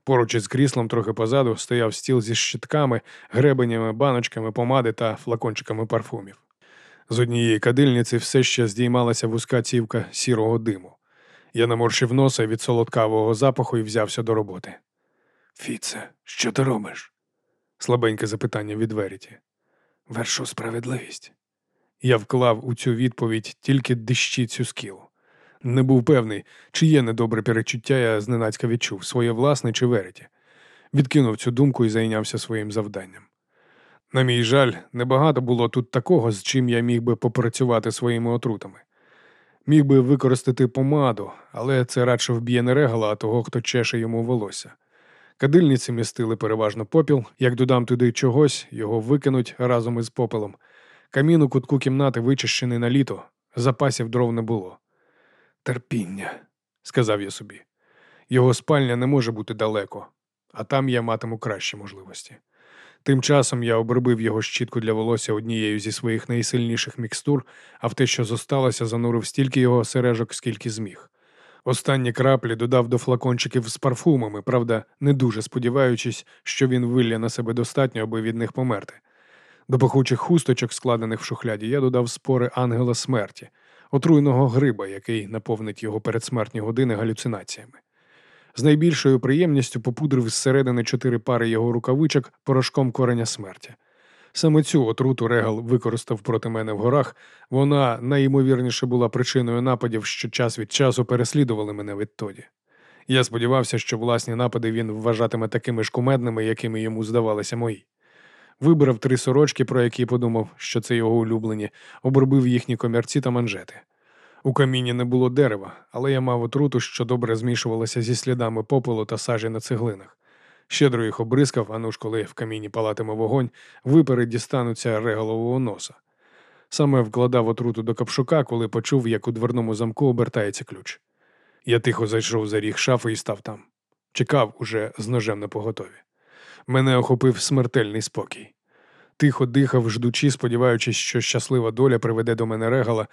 Поруч із кріслом, трохи позаду, стояв стіл зі щитками, гребенями, баночками, помади та флакончиками парфумів. З однієї кадильниці все ще здіймалася вузька цівка сірого диму. Я наморщив носа від солодкавого запаху і взявся до роботи. Фіце, що ти робиш? слабеньке запитання від Веріті. Вершу справедливість. Я вклав у цю відповідь тільки дещицю скілу. Не був певний, чи є недобре перечуття, я зненацька відчув, своє власне чи Веріті. Відкинув цю думку і зайнявся своїм завданням. На мій жаль, небагато було тут такого, з чим я міг би попрацювати своїми отрутами. Міг би використати помаду, але це радше вб'є не регала, а того, хто чеше йому волосся. Кадильниці містили переважно попіл, як додам туди чогось, його викинуть разом із попелом. Камін у кутку кімнати вичищений на літо, запасів дров не було. Терпіння, сказав я собі. Його спальня не може бути далеко, а там я матиму кращі можливості. Тим часом я обробив його щітку для волосся однією зі своїх найсильніших мікстур, а в те, що зосталося, занурив стільки його сережок, скільки зміг. Останні краплі додав до флакончиків з парфумами, правда, не дуже сподіваючись, що він вилля на себе достатньо, аби від них померти. До пахучих хусточок, складених в шухляді, я додав спори ангела смерті, отруйного гриба, який наповнить його передсмертні години галюцинаціями. З найбільшою приємністю попудрив зсередини чотири пари його рукавичок порошком кореня смерті. Саме цю отруту Регал використав проти мене в горах. Вона найімовірніше була причиною нападів, що час від часу переслідували мене відтоді. Я сподівався, що власні напади він вважатиме такими ж кумедними, якими йому здавалися мої. Вибрав три сорочки, про які подумав, що це його улюблені, обробив їхні комірці та манжети. У каміні не було дерева, але я мав отруту, що добре змішувалася зі слідами попелу та сажі на цеглинах. Щедро їх обрискав, а ну ж коли в каміні палатиме вогонь, випери дістануться реголового носа. Саме вкладав отруту до капшука, коли почув, як у дверному замку обертається ключ. Я тихо зайшов за ріг шафи і став там. Чекав уже з ножем на поготові. Мене охопив смертельний спокій. Тихо дихав, ждучи, сподіваючись, що щаслива доля приведе до мене регала.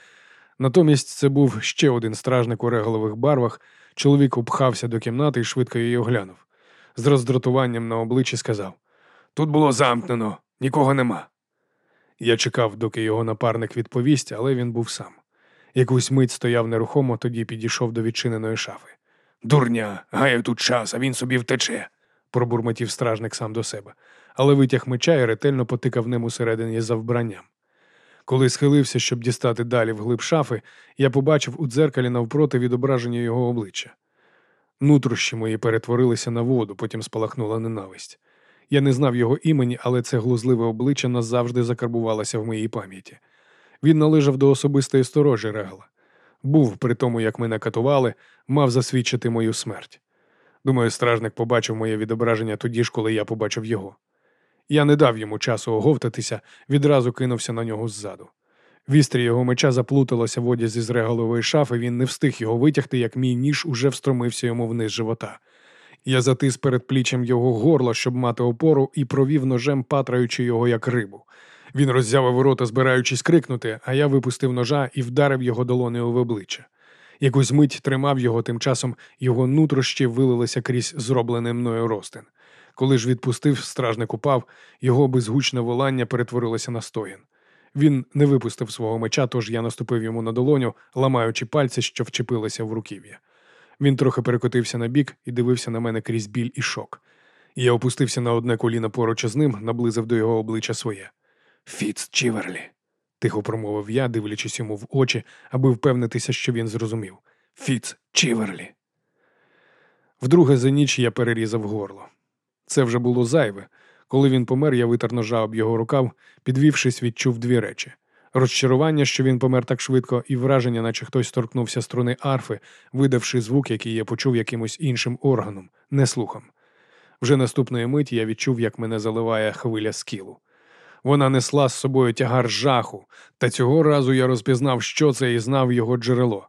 Натомість це був ще один стражник у регалових барвах. Чоловік упхався до кімнати і швидко її оглянув з роздратуванням на обличчі сказав Тут було замкнено, нікого нема. Я чекав, доки його напарник відповість, але він був сам. Якусь мить стояв нерухомо, тоді підійшов до відчиненої шафи. Дурня, гає тут час, а він собі втече, пробурмотів стражник сам до себе, але витяг меча і ретельно потикав ним усередині за вбранням. Коли схилився, щоб дістати далі вглиб шафи, я побачив у дзеркалі навпроти відображення його обличчя. Нутрощі мої перетворилися на воду, потім спалахнула ненависть. Я не знав його імені, але це глузливе обличчя назавжди закарбувалося в моїй пам'яті. Він належав до особистої сторожі Регала. Був, при тому, як мене катували, мав засвідчити мою смерть. Думаю, стражник побачив моє відображення тоді ж, коли я побачив його. Я не дав йому часу оговтатися, відразу кинувся на нього ззаду. Вістрі його меча заплуталося в одязі з регалової шафи, він не встиг його витягти, як мій ніж уже встромився йому вниз живота. Я затис перед плічем його горло, щоб мати опору, і провів ножем, патраючи його як рибу. Він роззявив рота, збираючись крикнути, а я випустив ножа і вдарив його долонею в обличчя. Якусь мить тримав його, тим часом його нутрощі вилилися крізь зроблений мною ростин. Коли ж відпустив, стражник упав, його безгучне волання перетворилося на стоїн. Він не випустив свого меча, тож я наступив йому на долоню, ламаючи пальці, що вчепилися в руків'я. Він трохи перекотився на бік і дивився на мене крізь біль і шок. Я опустився на одне коліно поруч із ним, наблизив до його обличчя своє. Фіц Чіверлі, тихо промовив я, дивлячись йому в очі, аби впевнитися, що він зрозумів. Фіц Чіверлі. Вдруге за ніч я перерізав горло. Це вже було зайве, коли він помер, я витер ножа об його рукав, підвівшись, відчув дві речі: розчарування, що він помер так швидко, і враження, наче хтось торкнувся струни арфи, видавши звук, який я почув якимось іншим органом, не слухом. Вже наступної миті я відчув, як мене заливає хвиля скілу. Вона несла з собою тягар жаху, та цього разу я розпізнав, що це, і знав його джерело.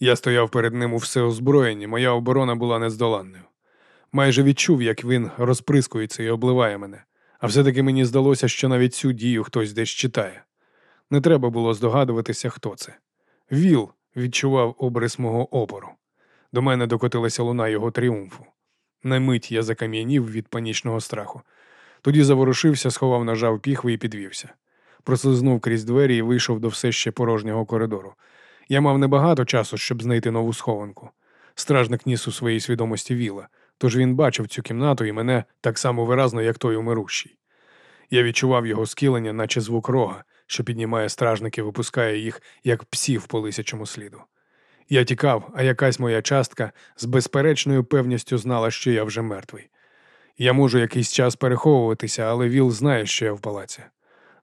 Я стояв перед ним у всеозброєнні, моя оборона була нездоланною майже відчув, як він розприскується і обливає мене, а все-таки мені здалося, що навіть цю дію хтось десь читає. Не треба було здогадуватися, хто це. Віл відчував обрис мого опору. До мене докотилася луна його тріумфу. На мить я закам'янів від панічного страху. Тоді заворушився, сховав ножа в піхви і підвівся. Прослизнув крізь двері і вийшов до все ще порожнього коридору. Я мав небагато часу, щоб знайти нову схованку. Стражник ніс у своїй свідомості віла, тож він бачив цю кімнату і мене так само виразно, як той умирущий. Я відчував його скілення, наче звук рога, що піднімає стражників, випускає їх, як псів по лисячому сліду. Я тікав, а якась моя частка з безперечною певністю знала, що я вже мертвий. Я можу якийсь час переховуватися, але Віл знає, що я в палаці.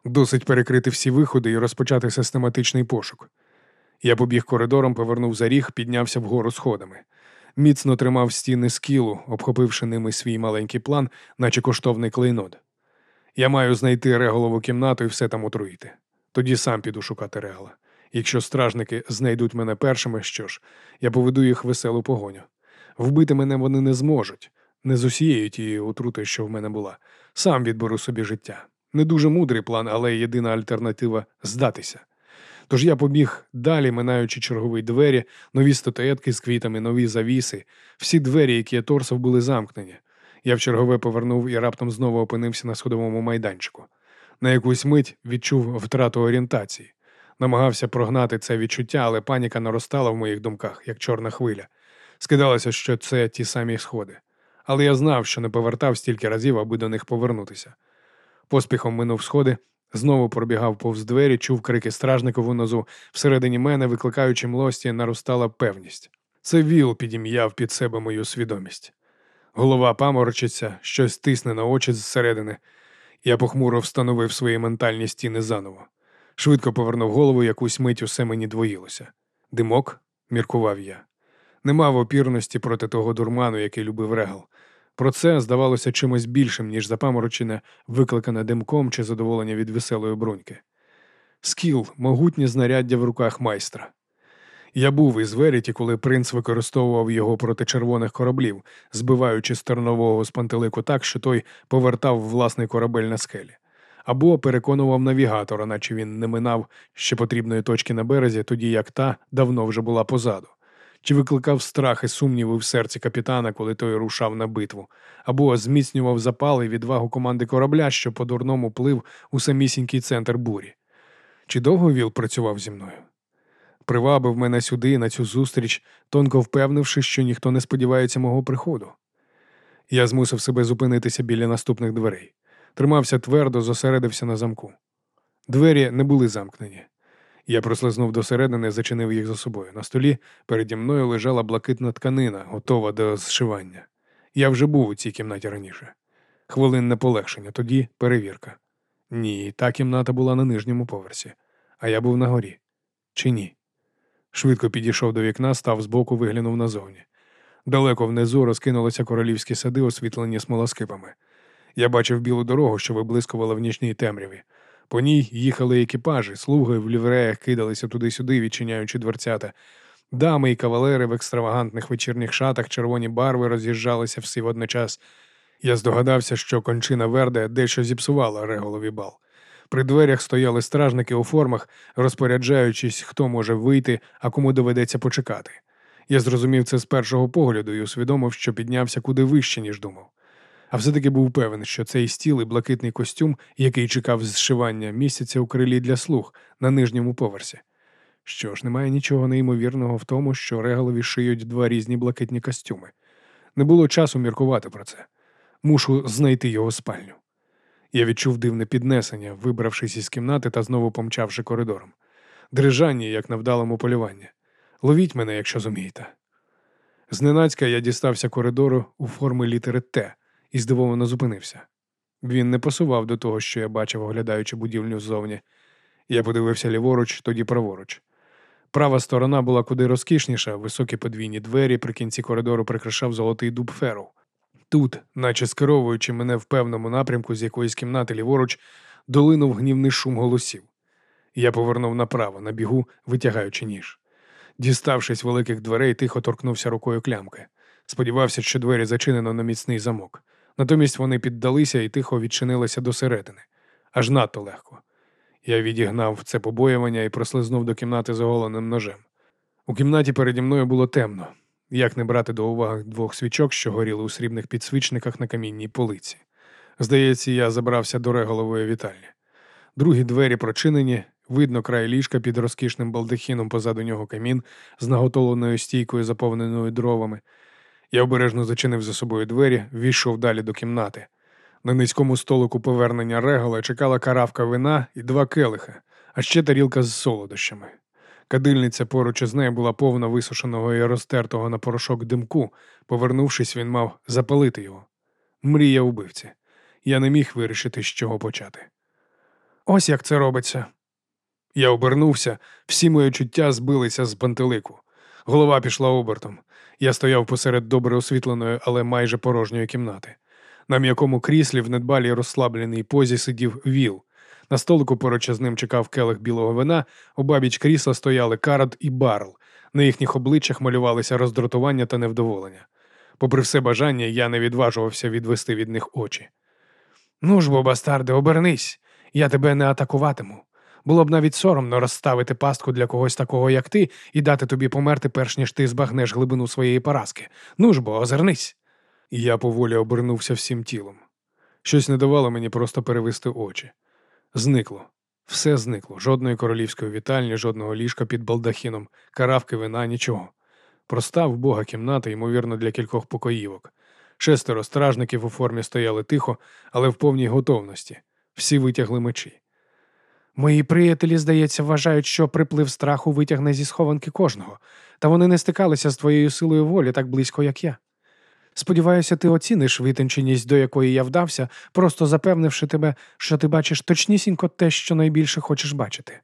Досить перекрити всі виходи і розпочати систематичний пошук. Я побіг коридором, повернув за ріг, піднявся вгору сходами. Міцно тримав стіни скілу, обхопивши ними свій маленький план, наче коштовний клейнод. Я маю знайти реголову кімнату і все там отруїти. Тоді сам піду шукати регла. Якщо стражники знайдуть мене першими, що ж, я поведу їх веселу погоню. Вбити мене вони не зможуть, не з усією тією отрутою, що в мене була. Сам відберу собі життя. Не дуже мудрий план, але єдина альтернатива здатися. Тож я побіг далі, минаючи чергові двері, нові статуетки з квітами, нові завіси. Всі двері, які я торсав, були замкнені. Я в чергове повернув і раптом знову опинився на сходовому майданчику. На якусь мить відчув втрату орієнтації. Намагався прогнати це відчуття, але паніка наростала в моїх думках, як чорна хвиля. Скидалося, що це ті самі сходи. Але я знав, що не повертав стільки разів, аби до них повернутися. Поспіхом минув сходи, знову пробігав повз двері, чув крики стражників унизу. Всередині мене, викликаючи млості, наростала певність. Це віл підім'яв під себе мою свідомість. Голова паморочиться, щось тисне на очі зсередини. Я похмуро встановив свої ментальні стіни заново. Швидко повернув голову, якусь мить усе мені двоїлося. Димок, міркував я. Не мав опірності проти того дурману, який любив регал. Про це здавалося чимось більшим, ніж запаморочене, викликане димком чи задоволення від веселої бруньки. Скіл, могутнє знаряддя в руках майстра. Я був із Веріті, коли принц використовував його проти червоних кораблів, збиваючи стернового з пантелику так, що той повертав власний корабель на скелі, або переконував навігатора, наче він не минав ще потрібної точки на березі, тоді як та давно вже була позаду. Чи викликав страх і сумніви в серці капітана, коли той рушав на битву, або зміцнював запал і відвагу команди корабля, що по дурному плив у самісінький центр бурі. Чи довго Віл працював зі мною? Привабив мене сюди, на цю зустріч, тонко впевнивши, що ніхто не сподівається мого приходу. Я змусив себе зупинитися біля наступних дверей. Тримався твердо, зосередився на замку. Двері не були замкнені. Я прослизнув до середини, зачинив їх за собою. На столі переді мною лежала блакитна тканина, готова до зшивання. Я вже був у цій кімнаті раніше. Хвилинне полегшення, тоді перевірка. Ні, та кімната була на нижньому поверсі, а я був на горі. Чи ні? Швидко підійшов до вікна, став збоку, виглянув назовні. Далеко внизу розкинулися королівські сади, освітлені смолоскипами. Я бачив білу дорогу, що виблискувала в нічній темряві. По ній їхали екіпажі, слуги в лівреях кидалися туди-сюди, відчиняючи дверцята. Дами і кавалери в екстравагантних вечірніх шатах червоні барви роз'їжджалися всі водночас. Я здогадався, що кончина Верде дещо зіпсувала реголові бал. При дверях стояли стражники у формах, розпоряджаючись, хто може вийти, а кому доведеться почекати. Я зрозумів це з першого погляду і усвідомив, що піднявся куди вище, ніж думав. А все-таки був певен, що цей стіл і блакитний костюм, який чекав зшивання, місяця у крилі для слуг на нижньому поверсі. Що ж, немає нічого неймовірного в тому, що регалові шиють два різні блакитні костюми. Не було часу міркувати про це. Мушу знайти його спальню. Я відчув дивне піднесення, вибравшись із кімнати та знову помчавши коридором. Дрижання, як на вдалому полюванні. Ловіть мене, якщо зумієте. Зненацька я дістався коридору у форми літери Т і здивовано зупинився. Він не посував до того, що я бачив, оглядаючи будівлю ззовні. Я подивився ліворуч, тоді праворуч. Права сторона була куди розкішніша, високі подвійні двері при кінці коридору прикрашав золотий дуб феру. Тут, наче скеровуючи мене в певному напрямку з якоїсь кімнати ліворуч, долинув гнівний шум голосів. Я повернув направо, на бігу, витягаючи ніж. Діставшись великих дверей, тихо торкнувся рукою клямки. Сподівався, що двері зачинено на міцний замок. Натомість вони піддалися і тихо відчинилися досередини. Аж надто легко. Я відігнав це побоювання і прослизнув до кімнати з оголеним ножем. У кімнаті переді мною було темно, як не брати до уваги двох свічок, що горіли у срібних підсвічниках на камінній полиці. Здається, я забрався до реголової вітальні. Другі двері прочинені, видно край ліжка під розкішним балдахіном позаду нього камін з наготовленою стійкою, заповненою дровами. Я обережно зачинив за собою двері, війшов далі до кімнати. На низькому столику повернення регола чекала каравка вина і два келиха, а ще тарілка з солодощами. Кадильниця поруч із нею була повна висушеного і розтертого на порошок димку. Повернувшись, він мав запалити його. Мрія вбивці. Я не міг вирішити, з чого почати. Ось як це робиться. Я обернувся, всі мої чуття збилися з пантелику. Голова пішла обертом. Я стояв посеред добре освітленої, але майже порожньої кімнати. На м'якому кріслі в недбалій розслабленій позі сидів віл. На столику поруч з ним чекав келих білого вина, обабіч крісла стояли карат і барл. На їхніх обличчях малювалися роздратування та невдоволення. Попри все бажання, я не відважувався відвести від них очі. Ну ж бо, бастарде, обернись, я тебе не атакуватиму. Було б навіть соромно розставити пастку для когось такого, як ти, і дати тобі померти, перш ніж ти збагнеш глибину своєї поразки. Ну ж бо, озирнись. І я поволі обернувся всім тілом. Щось не давало мені просто перевести очі. Зникло. Все зникло. Жодної королівської вітальні, жодного ліжка під балдахіном, каравки, вина, нічого. Проста вбога кімната, ймовірно, для кількох покоївок. Шестеро стражників у формі стояли тихо, але в повній готовності. Всі витягли мечі. Мої приятелі, здається, вважають, що приплив страху витягне зі схованки кожного, та вони не стикалися з твоєю силою волі так близько, як я. Сподіваюся, ти оціниш витонченість, до якої я вдався, просто запевнивши тебе, що ти бачиш точнісінько те, що найбільше хочеш бачити.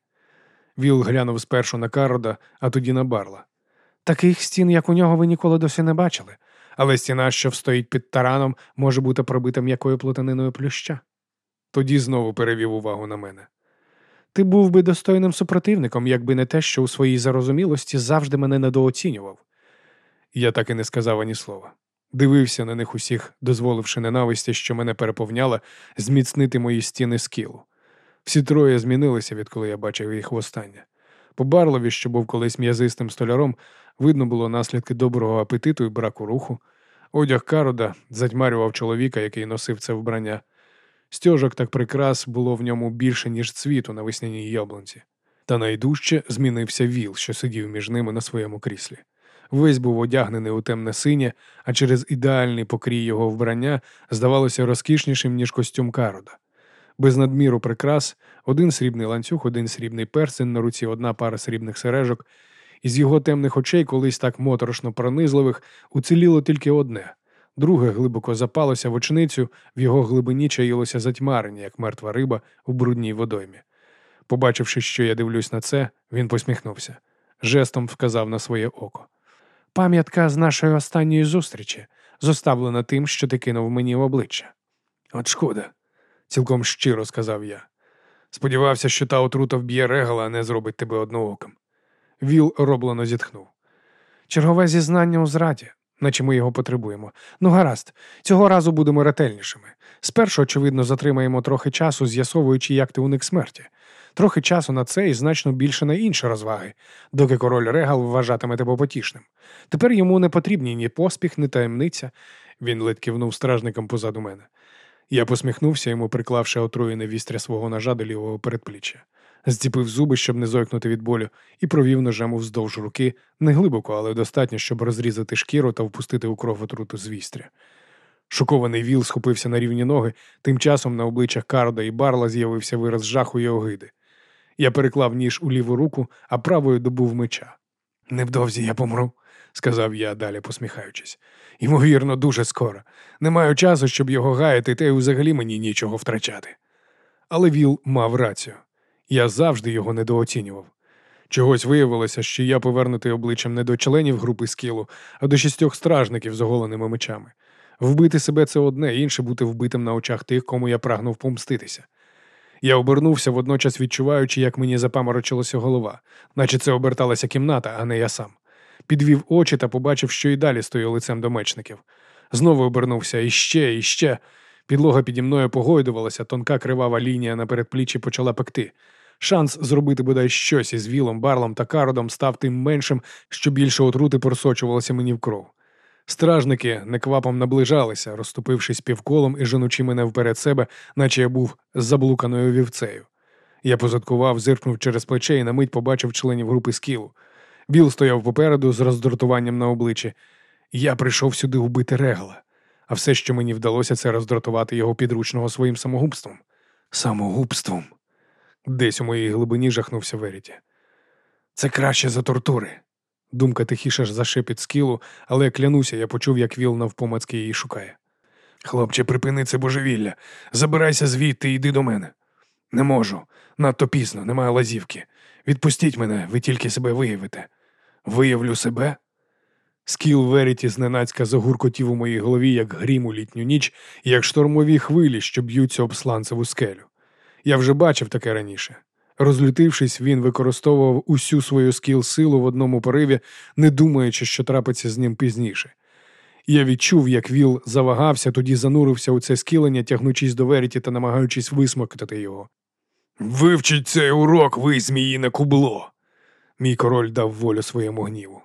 Віл глянув спершу на Карода, а тоді на барла. Таких стін, як у нього, ви ніколи досі не бачили, але стіна, що встоїть під тараном, може бути пробита м'якою плотаниною плюща. Тоді знову перевів увагу на мене. Ти був би достойним супротивником, якби не те, що у своїй зарозумілості завжди мене недооцінював. Я так і не сказав ані слова. Дивився на них усіх, дозволивши ненависті, що мене переповняла, зміцнити мої стіни скілу. Всі троє змінилися, відколи я бачив їх востаннє. По Барлові, що був колись м'язистим столяром, видно було наслідки доброго апетиту і браку руху. Одяг Карода затьмарював чоловіка, який носив це вбрання. Стьожок так прикрас було в ньому більше, ніж цвіту на весняній яблунці. Та найдужче змінився віл, що сидів між ними на своєму кріслі. Весь був одягнений у темне синє, а через ідеальний покрій його вбрання здавалося розкішнішим, ніж костюм Карода. Без надміру прикрас, один срібний ланцюг, один срібний персин на руці, одна пара срібних сережок. Із його темних очей, колись так моторошно пронизливих, уціліло тільки одне. Друге глибоко запалося в очницю, в його глибині чаїлося затьмарення, як мертва риба у брудній водоймі. Побачивши, що я дивлюсь на це, він посміхнувся. Жестом вказав на своє око. Пам'ятка з нашої останньої зустрічі, зоставлена тим, що ти кинув мені в обличчя. От шкода, цілком щиро сказав я. Сподівався, що та отрута вб'є регала, а не зробить тебе однооким. Віл роблено зітхнув. Чергове зізнання у зраді, наче ми його потребуємо. Ну, гаразд, цього разу будемо ретельнішими. Спершу, очевидно, затримаємо трохи часу, з'ясовуючи, як ти уник смерті. Трохи часу на це і значно більше на інші розваги, доки король Регал вважатиме тебе потішним. Тепер йому не потрібні ні поспіх, ні таємниця. Він ледь кивнув стражником позаду мене. Я посміхнувся йому, приклавши отруєне вістря свого ножа до лівого передпліччя. Зціпив зуби, щоб не зойкнути від болю, і провів ножем вздовж руки не глибоко, але достатньо, щоб розрізати шкіру та впустити у кров отруту з вістря. Шокований віл схопився на рівні ноги, тим часом на обличчях Карда і Барла з'явився вираз жаху і огиди. Я переклав ніж у ліву руку, а правою добув меча. Невдовзі я помру, сказав я, далі посміхаючись. Ймовірно, дуже скоро. Не маю часу, щоб його гаяти, та й взагалі мені нічого втрачати. Але Віл мав рацію. Я завжди його недооцінював. Чогось виявилося, що я повернутий обличчям не до членів групи скілу, а до шістьох стражників з оголеними мечами. Вбити себе це одне, інше бути вбитим на очах тих, кому я прагнув помститися. Я обернувся, водночас відчуваючи, як мені запаморочилася голова, наче це оберталася кімната, а не я сам. Підвів очі та побачив, що і далі стою лицем до мечників. Знову обернувся іще, іще. Підлога піді мною погойдувалася, тонка кривава лінія на передпліччі почала пекти. Шанс зробити бодай щось із вілом, барлом та кародом став тим меншим, що більше отрути просочувалося мені в кров. Стражники неквапом наближалися, розступившись півколом і женучи мене вперед себе, наче я був заблуканою вівцею. Я позадкував, зиркнув через плече і на мить побачив членів групи скілу. Біл стояв попереду з роздратуванням на обличчі. Я прийшов сюди вбити регала, а все, що мені вдалося, це роздратувати його підручного своїм самогубством. Самогубством. Десь у моїй глибині жахнувся Веріті. Це краще за тортури. Думка тихіше ж зашепіт скілу, але клянуся, я почув, як Віл навпомацьки її шукає. Хлопче, припини це божевілля. Забирайся звідти і йди до мене. Не можу. Надто пізно, немає лазівки. Відпустіть мене, ви тільки себе виявите. Виявлю себе? Скіл Веріті зненацька загуркотів у моїй голові, як грім у літню ніч, як штормові хвилі, що б'ються об сланцеву скелю. Я вже бачив таке раніше. Розлютившись, він використовував усю свою скіл силу в одному пориві, не думаючи, що трапиться з ним пізніше. Я відчув, як Віл завагався, тоді занурився у це скілення, тягнучись до Веріті та намагаючись висмоктати його. Вивчіть цей урок, ви зміїне кубло. Мій король дав волю своєму гніву.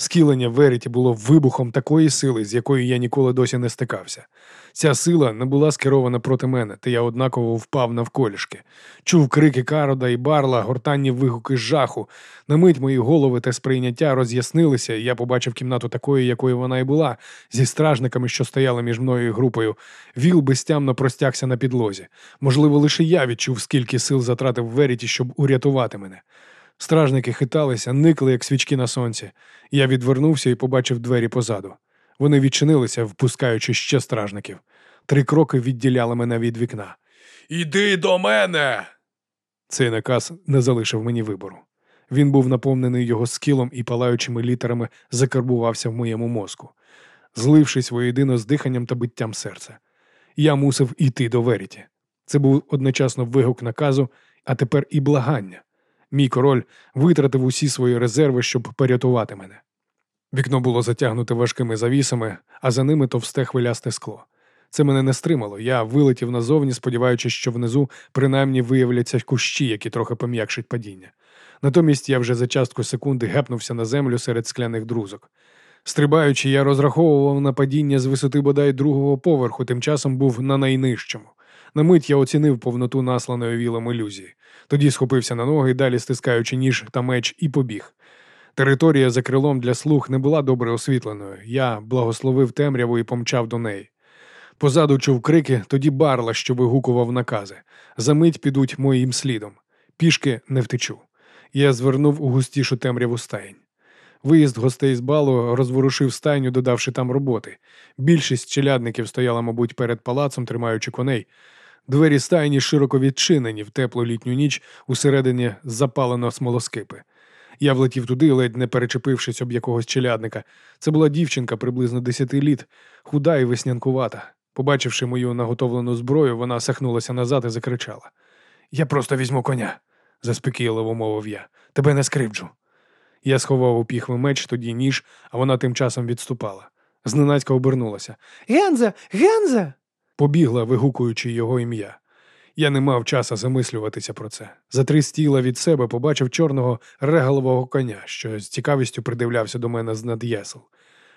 Скілення Веріті було вибухом такої сили, з якою я ніколи досі не стикався. Ця сила не була скерована проти мене, та я однаково впав навколішки. Чув крики Карода і барла, гортанні вигуки жаху. На мить мої голови та сприйняття роз'яснилися, і я побачив кімнату такою, якою вона і була, зі стражниками, що стояли між мною і групою. Віл безтямно простягся на підлозі. Можливо, лише я відчув, скільки сил затратив Веріті, щоб урятувати мене. Стражники хиталися, никли, як свічки на сонці. Я відвернувся і побачив двері позаду. Вони відчинилися, впускаючи ще стражників. Три кроки відділяли мене від вікна. Іди до мене. Цей наказ не залишив мені вибору. Він був наповнений його скілом і палаючими літерами закарбувався в моєму мозку, злившись воєдино з диханням та биттям серця. Я мусив іти до Веріті. Це був одночасно вигук наказу, а тепер і благання. Мій король витратив усі свої резерви, щоб порятувати мене. Вікно було затягнуте важкими завісами, а за ними товсте хвилясте скло. Це мене не стримало. Я вилетів назовні, сподіваючись, що внизу принаймні виявляться кущі, які трохи пом'якшать падіння. Натомість я вже за частку секунди гепнувся на землю серед скляних друзок. Стрибаючи, я розраховував на падіння з висоти бодай другого поверху, тим часом був на найнижчому. На мить я оцінив повноту насланої вілом ілюзії. Тоді схопився на ноги, далі стискаючи ніж та меч, і побіг. Територія за крилом для слух не була добре освітленою. Я благословив темряву і помчав до неї. Позаду чув крики, тоді барла, що вигукував накази. Замить підуть моїм слідом. Пішки не втечу. Я звернув у густішу темряву стаєнь. Виїзд гостей з балу розворушив стайню, додавши там роботи. Більшість челядників стояла, мабуть, перед палацом, тримаючи коней. Двері стайні широко відчинені в теплу літню ніч, усередині запалено смолоскипи. Я влетів туди, ледь не перечепившись об якогось челядника. Це була дівчинка приблизно десяти літ, худа і веснянкувата. Побачивши мою наготовлену зброю, вона сахнулася назад і закричала: Я просто візьму коня, заспокійливо мовив я. Тебе не скривджу. Я сховав у піхви меч, тоді ніж, а вона тим часом відступала. Зненацька обернулася. Генза, Генза! Побігла, вигукуючи його ім'я. Я не мав часу замислюватися про це. За три стіла від себе побачив чорного регалового коня, що з цікавістю придивлявся до мене з над'ясел.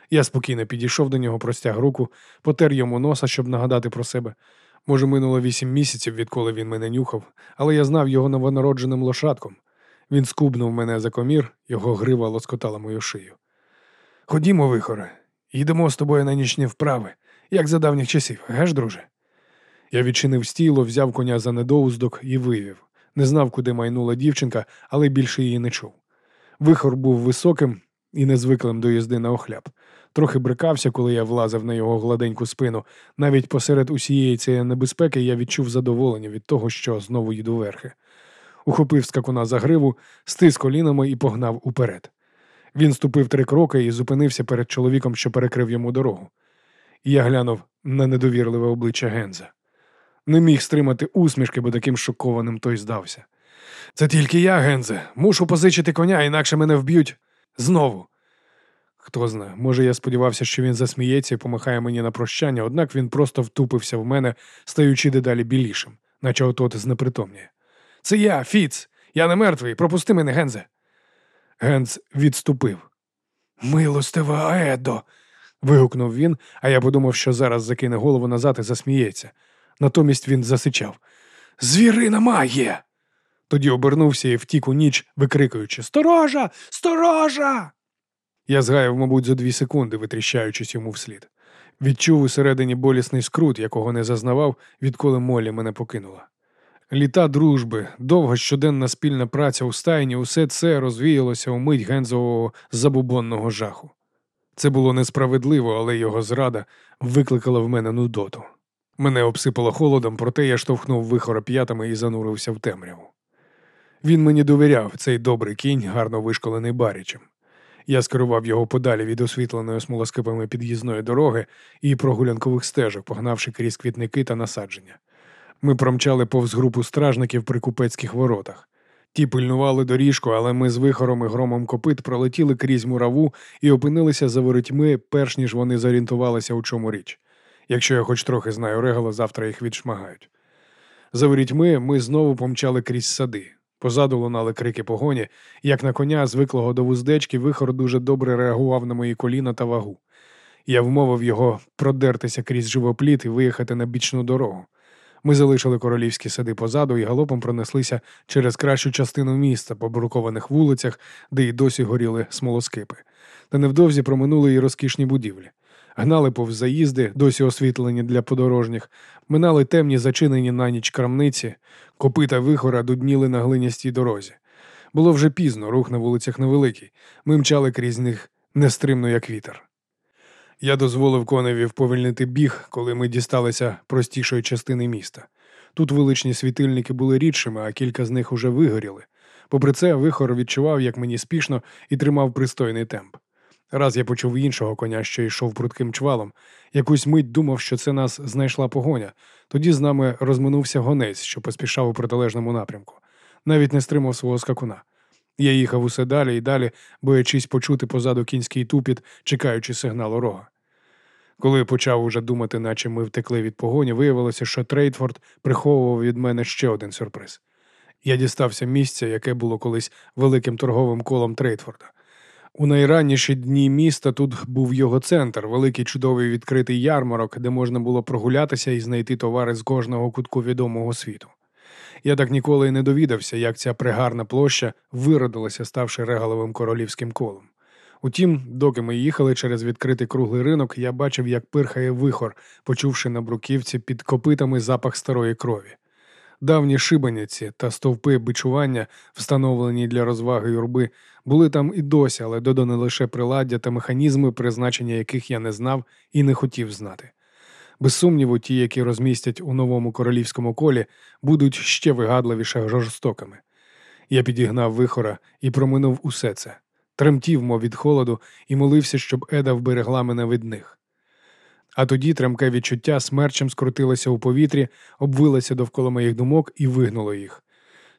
Я спокійно підійшов до нього, простяг руку, потер йому носа, щоб нагадати про себе. Може, минуло вісім місяців, відколи він мене нюхав, але я знав його новонародженим лошадком. Він скубнув мене за комір, його грива лоскотала мою шию. Ходімо, вихоре, йдемо з тобою на нічні вправи, як за давніх часів, геш, друже? Я відчинив стіло, взяв коня за недоуздок і вивів. Не знав, куди майнула дівчинка, але більше її не чув. Вихор був високим і незвиклим до їзди на охляп. Трохи брикався, коли я влазив на його гладеньку спину. Навіть посеред усієї цієї небезпеки я відчув задоволення від того, що знову їду верхи. Ухопив скакуна за гриву, стис колінами і погнав уперед. Він ступив три кроки і зупинився перед чоловіком, що перекрив йому дорогу. Я глянув на недовірливе обличчя Генза. Не міг стримати усмішки, бо таким шокованим той здався. Це тільки я, Гензе, мушу позичити коня, інакше мене вб'ють знову. Хто знає, може, я сподівався, що він засміється і помахає мені на прощання, однак він просто втупився в мене, стаючи дедалі білішим, наче отот знепритомніє. Це я, Фіц, Я не мертвий, пропусти мене, Гензе. Генз відступив. Милостива Едо. Вигукнув він, а я подумав, що зараз закине голову назад і засміється. Натомість він засичав. Звірина має. Тоді обернувся і втік у ніч, викрикуючи Сторожа! Сторожа! Я згаяв, мабуть, за дві секунди, витріщаючись йому вслід. Відчув усередині болісний скрут, якого не зазнавав, відколи Молі мене покинула. Літа дружби, довга щоденна спільна праця у стайні, усе це розвіялося у мить гензового забубонного жаху. Це було несправедливо, але його зрада викликала в мене нудоту. Мене обсипало холодом, проте я штовхнув вихора п'ятами і занурився в темряву. Він мені довіряв, цей добрий кінь, гарно вишколений барічем. Я скерував його подалі від освітленої смолоскипами під'їзної дороги і прогулянкових стежок, погнавши крізь квітники та насадження. Ми промчали повз групу стражників при купецьких воротах. Ті пильнували доріжку, але ми з вихором і громом копит пролетіли крізь мураву і опинилися за воротьми, перш ніж вони зорієнтувалися, у чому річ. Якщо я хоч трохи знаю регала, завтра їх відшмагають. За ворітьми ми знову помчали крізь сади. Позаду лунали крики погоні, як на коня, звиклого до вуздечки, вихор дуже добре реагував на мої коліна та вагу. Я вмовив його продертися крізь живопліт і виїхати на бічну дорогу. Ми залишили королівські сади позаду і галопом пронеслися через кращу частину міста по брукованих вулицях, де й досі горіли смолоскипи. Та невдовзі проминули й розкішні будівлі. Гнали повз заїзди, досі освітлені для подорожніх, минали темні зачинені на ніч крамниці, копита вихора дудніли на глинястій дорозі. Було вже пізно, рух на вулицях невеликий. Ми мчали крізь них нестримно, як вітер. Я дозволив коневі вповільнити біг, коли ми дісталися простішої частини міста. Тут вуличні світильники були рідшими, а кілька з них уже вигоріли. Попри це, вихор відчував, як мені спішно, і тримав пристойний темп. Раз я почув іншого коня, що йшов прудким чвалом. Якусь мить думав, що це нас знайшла погоня. Тоді з нами розминувся гонець, що поспішав у протилежному напрямку. Навіть не стримав свого скакуна. Я їхав усе далі і далі, боячись почути позаду кінський тупіт, чекаючи сигналу рога. Коли почав уже думати, наче ми втекли від погоні, виявилося, що Трейтфорд приховував від мене ще один сюрприз. Я дістався місця, яке було колись великим торговим колом Трейтфорда. У найранніші дні міста тут був його центр, великий чудовий відкритий ярмарок, де можна було прогулятися і знайти товари з кожного кутку відомого світу. Я так ніколи й не довідався, як ця пригарна площа виродилася, ставши регаловим королівським колом. Утім, доки ми їхали через відкритий круглий ринок, я бачив, як пирхає вихор, почувши на бруківці під копитами запах старої крові. Давні шибаніці та стовпи бичування, встановлені для розваги юрби, були там і досі, але додано лише приладдя та механізми, призначення яких я не знав і не хотів знати. Без сумніву, ті, які розмістять у новому королівському колі, будуть ще вигадливіше жорстокими. Я підігнав вихора і проминув усе це, тремтів, мов від холоду, і молився, щоб Еда вберегла мене від них. А тоді тремке відчуття смерчем скрутилося у повітрі, обвилося довкола моїх думок і вигнуло їх.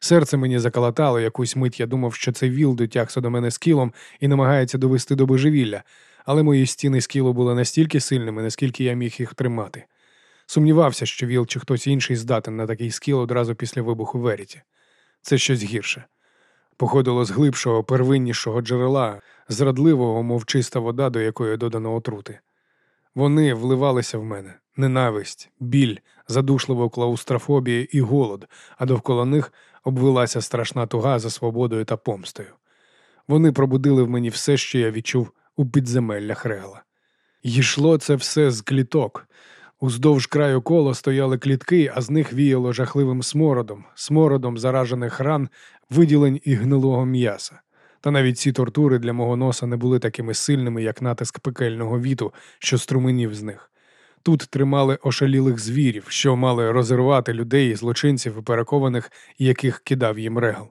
Серце мені заколотало, якусь мить я думав, що це віл дотягся до мене скілом і намагається довести до божевілля, але мої стіни скілу були настільки сильними, наскільки я міг їх тримати. Сумнівався, що віл чи хтось інший здатен на такий скіл одразу після вибуху Веріті. Це щось гірше. Походило з глибшого, первиннішого джерела, зрадливого, мов чиста вода, до якої додано отрути. Вони вливалися в мене ненависть, біль, задушлива клаустрофобія і голод, а довкола них обвилася страшна туга за свободою та помстою. Вони пробудили в мені все, що я відчув у підземеллях регла. Йшло це все з кліток. Уздовж краю кола стояли клітки, а з них віяло жахливим смородом, смородом заражених ран, виділень і гнилого м'яса. Та навіть ці тортури для мого носа не були такими сильними, як натиск пекельного віту, що струменів з них. Тут тримали ошалілих звірів, що мали розірвати людей, злочинців і перекованих, яких кидав їм регл.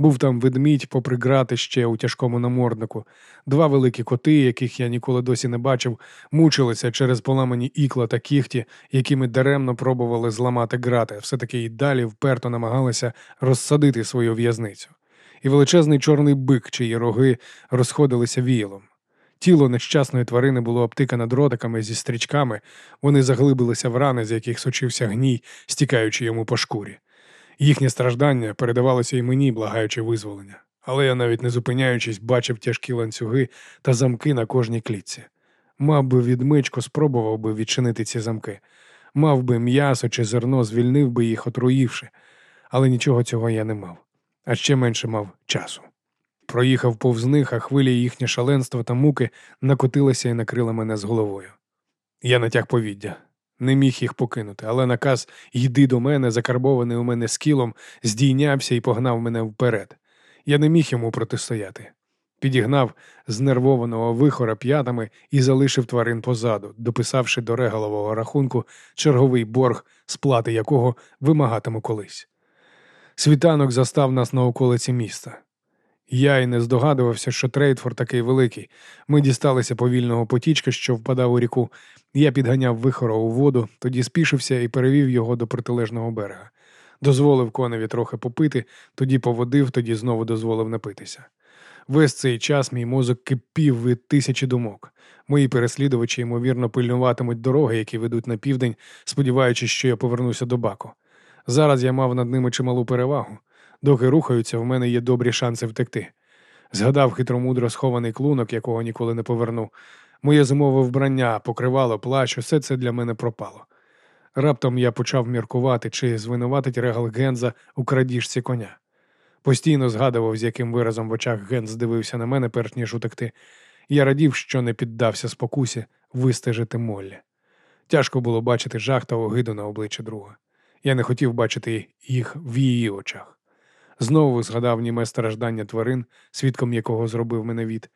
Був там ведмідь, попри грати ще у тяжкому наморднику. Два великі коти, яких я ніколи досі не бачив, мучилися через поламані ікла та кіхті, якими даремно пробували зламати грати, все таки й далі вперто намагалися розсадити свою в'язницю і величезний чорний бик, чиї роги розходилися віялом. Тіло нещасної тварини було обтикане дротиками зі стрічками, вони заглибилися в рани, з яких сочився гній, стікаючи йому по шкурі. Їхнє страждання передавалося й мені, благаючи визволення, але я навіть не зупиняючись, бачив тяжкі ланцюги та замки на кожній клітці. Мав би відмичку, спробував би відчинити ці замки, мав би м'ясо чи зерно, звільнив би їх, отруївши, але нічого цього я не мав, а ще менше мав часу. Проїхав повз них, а хвилі їхнє шаленство та муки накотилися і накрила мене з головою. Я натяг повіддя, не міг їх покинути, але наказ йди до мене, закарбований у мене скілом, здійнявся і погнав мене вперед. Я не міг йому протистояти. Підігнав знервованого вихора п'ятами і залишив тварин позаду, дописавши до регалового рахунку черговий борг, сплати якого вимагатиму колись. Світанок застав нас на околиці міста. Я й не здогадувався, що Трейдфорд такий великий. Ми дісталися повільного потічка, що впадав у ріку. Я підганяв вихора у воду, тоді спішився і перевів його до протилежного берега. Дозволив коневі трохи попити, тоді поводив, тоді знову дозволив напитися. Весь цей час мій мозок кипів від тисячі думок. Мої переслідувачі, ймовірно, пильнуватимуть дороги, які ведуть на південь, сподіваючись, що я повернуся до баку. Зараз я мав над ними чималу перевагу. Доки рухаються, в мене є добрі шанси втекти. Згадав хитромудро схований клунок, якого ніколи не поверну. Моє зимове вбрання, покривало, плащ, усе це для мене пропало. Раптом я почав міркувати, чи звинуватить Регал Генза у крадіжці коня. Постійно згадував, з яким виразом в очах Генз дивився на мене, перш ніж утекти. Я радів, що не піддався спокусі вистежити Моллі. Тяжко було бачити жах та огиду на обличчі друга. Я не хотів бачити їх в її очах. Знову згадав німе страждання тварин, свідком якого зробив мене від.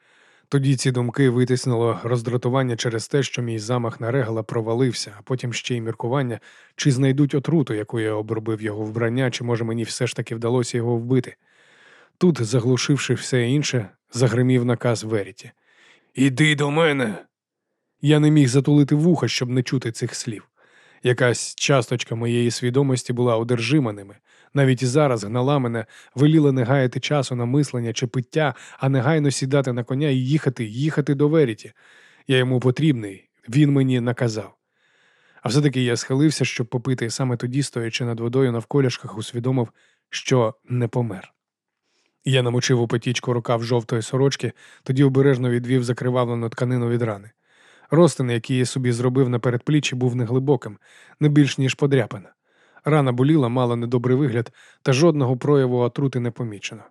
Тоді ці думки витиснуло роздратування через те, що мій замах на регала провалився, а потім ще й міркування, чи знайдуть отруту, яку я обробив його вбрання, чи може мені все ж таки вдалося його вбити. Тут, заглушивши все інше, загримів наказ Веріті. Іди до мене. Я не міг затулити вуха, щоб не чути цих слів. Якась часточка моєї свідомості була одержима ними. Навіть і зараз гнала мене, веліла не гаяти часу на мислення чи пиття, а негайно сідати на коня і їхати, їхати до Веріті. Я йому потрібний, він мені наказав. А все-таки я схилився, щоб попити, саме тоді, стоячи над водою навколішках, усвідомив, що не помер. Я намочив у потічку рукав жовтої сорочки, тоді обережно відвів закривавлену тканину від рани. Ростин, який я собі зробив на передпліччі, був неглибоким, не більш ніж подряпана. Рана боліла, мала недобрий вигляд, та жодного прояву отрути не помічено.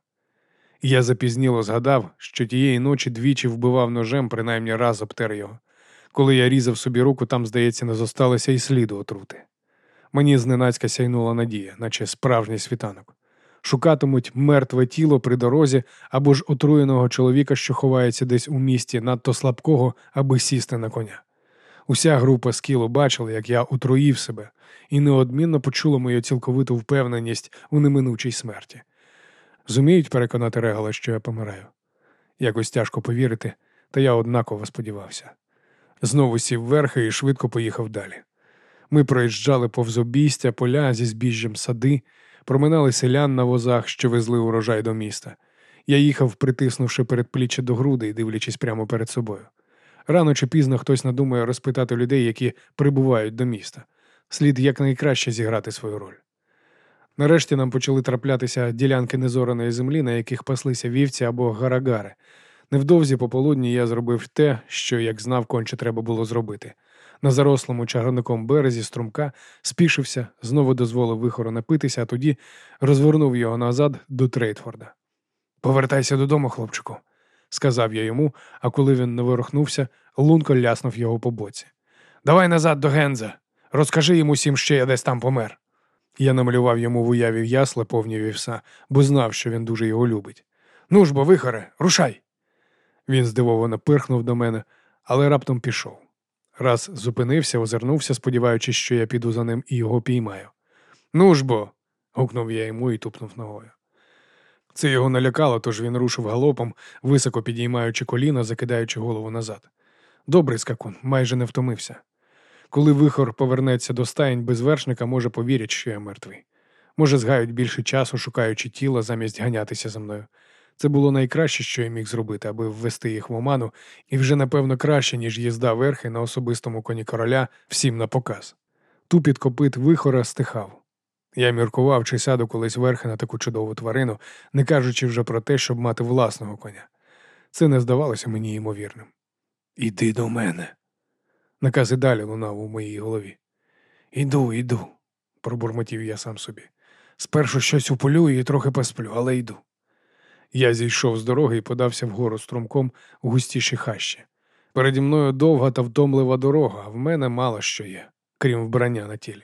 Я запізніло згадав, що тієї ночі двічі вбивав ножем, принаймні раз обтер його. Коли я різав собі руку, там, здається, не зосталося і сліду отрути. Мені зненацька сяйнула надія, наче справжній світанок. Шукатимуть мертве тіло при дорозі або ж отруєного чоловіка, що ховається десь у місті, надто слабкого, аби сісти на коня. Уся група скілу бачила, як я отруїв себе, і неодмінно почула мою цілковиту впевненість у неминучій смерті. Зуміють переконати регала, що я помираю. Якось тяжко повірити, та я однаково сподівався. Знову сів верхи і швидко поїхав далі. Ми проїжджали повз обійстя, поля зі збіжжям сади, проминали селян на возах, що везли урожай до міста. Я їхав, притиснувши передпліччя до груди і дивлячись прямо перед собою. Рано чи пізно хтось надумає розпитати людей, які прибувають до міста. Слід якнайкраще зіграти свою роль. Нарешті нам почали траплятися ділянки незораної землі, на яких паслися вівці або гарагари. Невдовзі пополудні я зробив те, що, як знав, конче треба було зробити. На зарослому чагарником березі струмка спішився, знову дозволив вихору напитися, а тоді розвернув його назад до Трейтфорда. Повертайся додому, хлопчику, сказав я йому, а коли він не ворухнувся, лунко ляснув його по боці. Давай назад до Генза. Розкажи йому всім, що я десь там помер. Я намалював йому в уяві ясла повні вівса, бо знав, що він дуже його любить. Ну ж бо, вихоре, рушай. Він здивовано пирхнув до мене, але раптом пішов. Раз зупинився, озирнувся, сподіваючись, що я піду за ним і його піймаю. Ну ж бо. гукнув я йому і тупнув ногою. Це його налякало, тож він рушив галопом, високо підіймаючи коліна, закидаючи голову назад. Добрий скакун, майже не втомився. Коли вихор повернеться до стаєнь без вершника, може повірять, що я мертвий. Може, згають більше часу, шукаючи тіла замість ганятися за мною. Це було найкраще, що я міг зробити, аби ввести їх в оману, і вже, напевно, краще, ніж їзда верхи на особистому коні короля всім на показ. Тупіт копит вихора стихав. Я міркував, чи сяду колись верхи на таку чудову тварину, не кажучи вже про те, щоб мати власного коня. Це не здавалося мені ймовірним. Іди до мене. Наказ і далі лунав у моїй голові. Іду, іду, пробурмотів я сам собі. Спершу щось уполюю і трохи посплю, але йду. Я зійшов з дороги і подався вгору струмком у густіші хащі. Переді мною довга та втомлива дорога, а в мене мало що є, крім вбрання на тілі.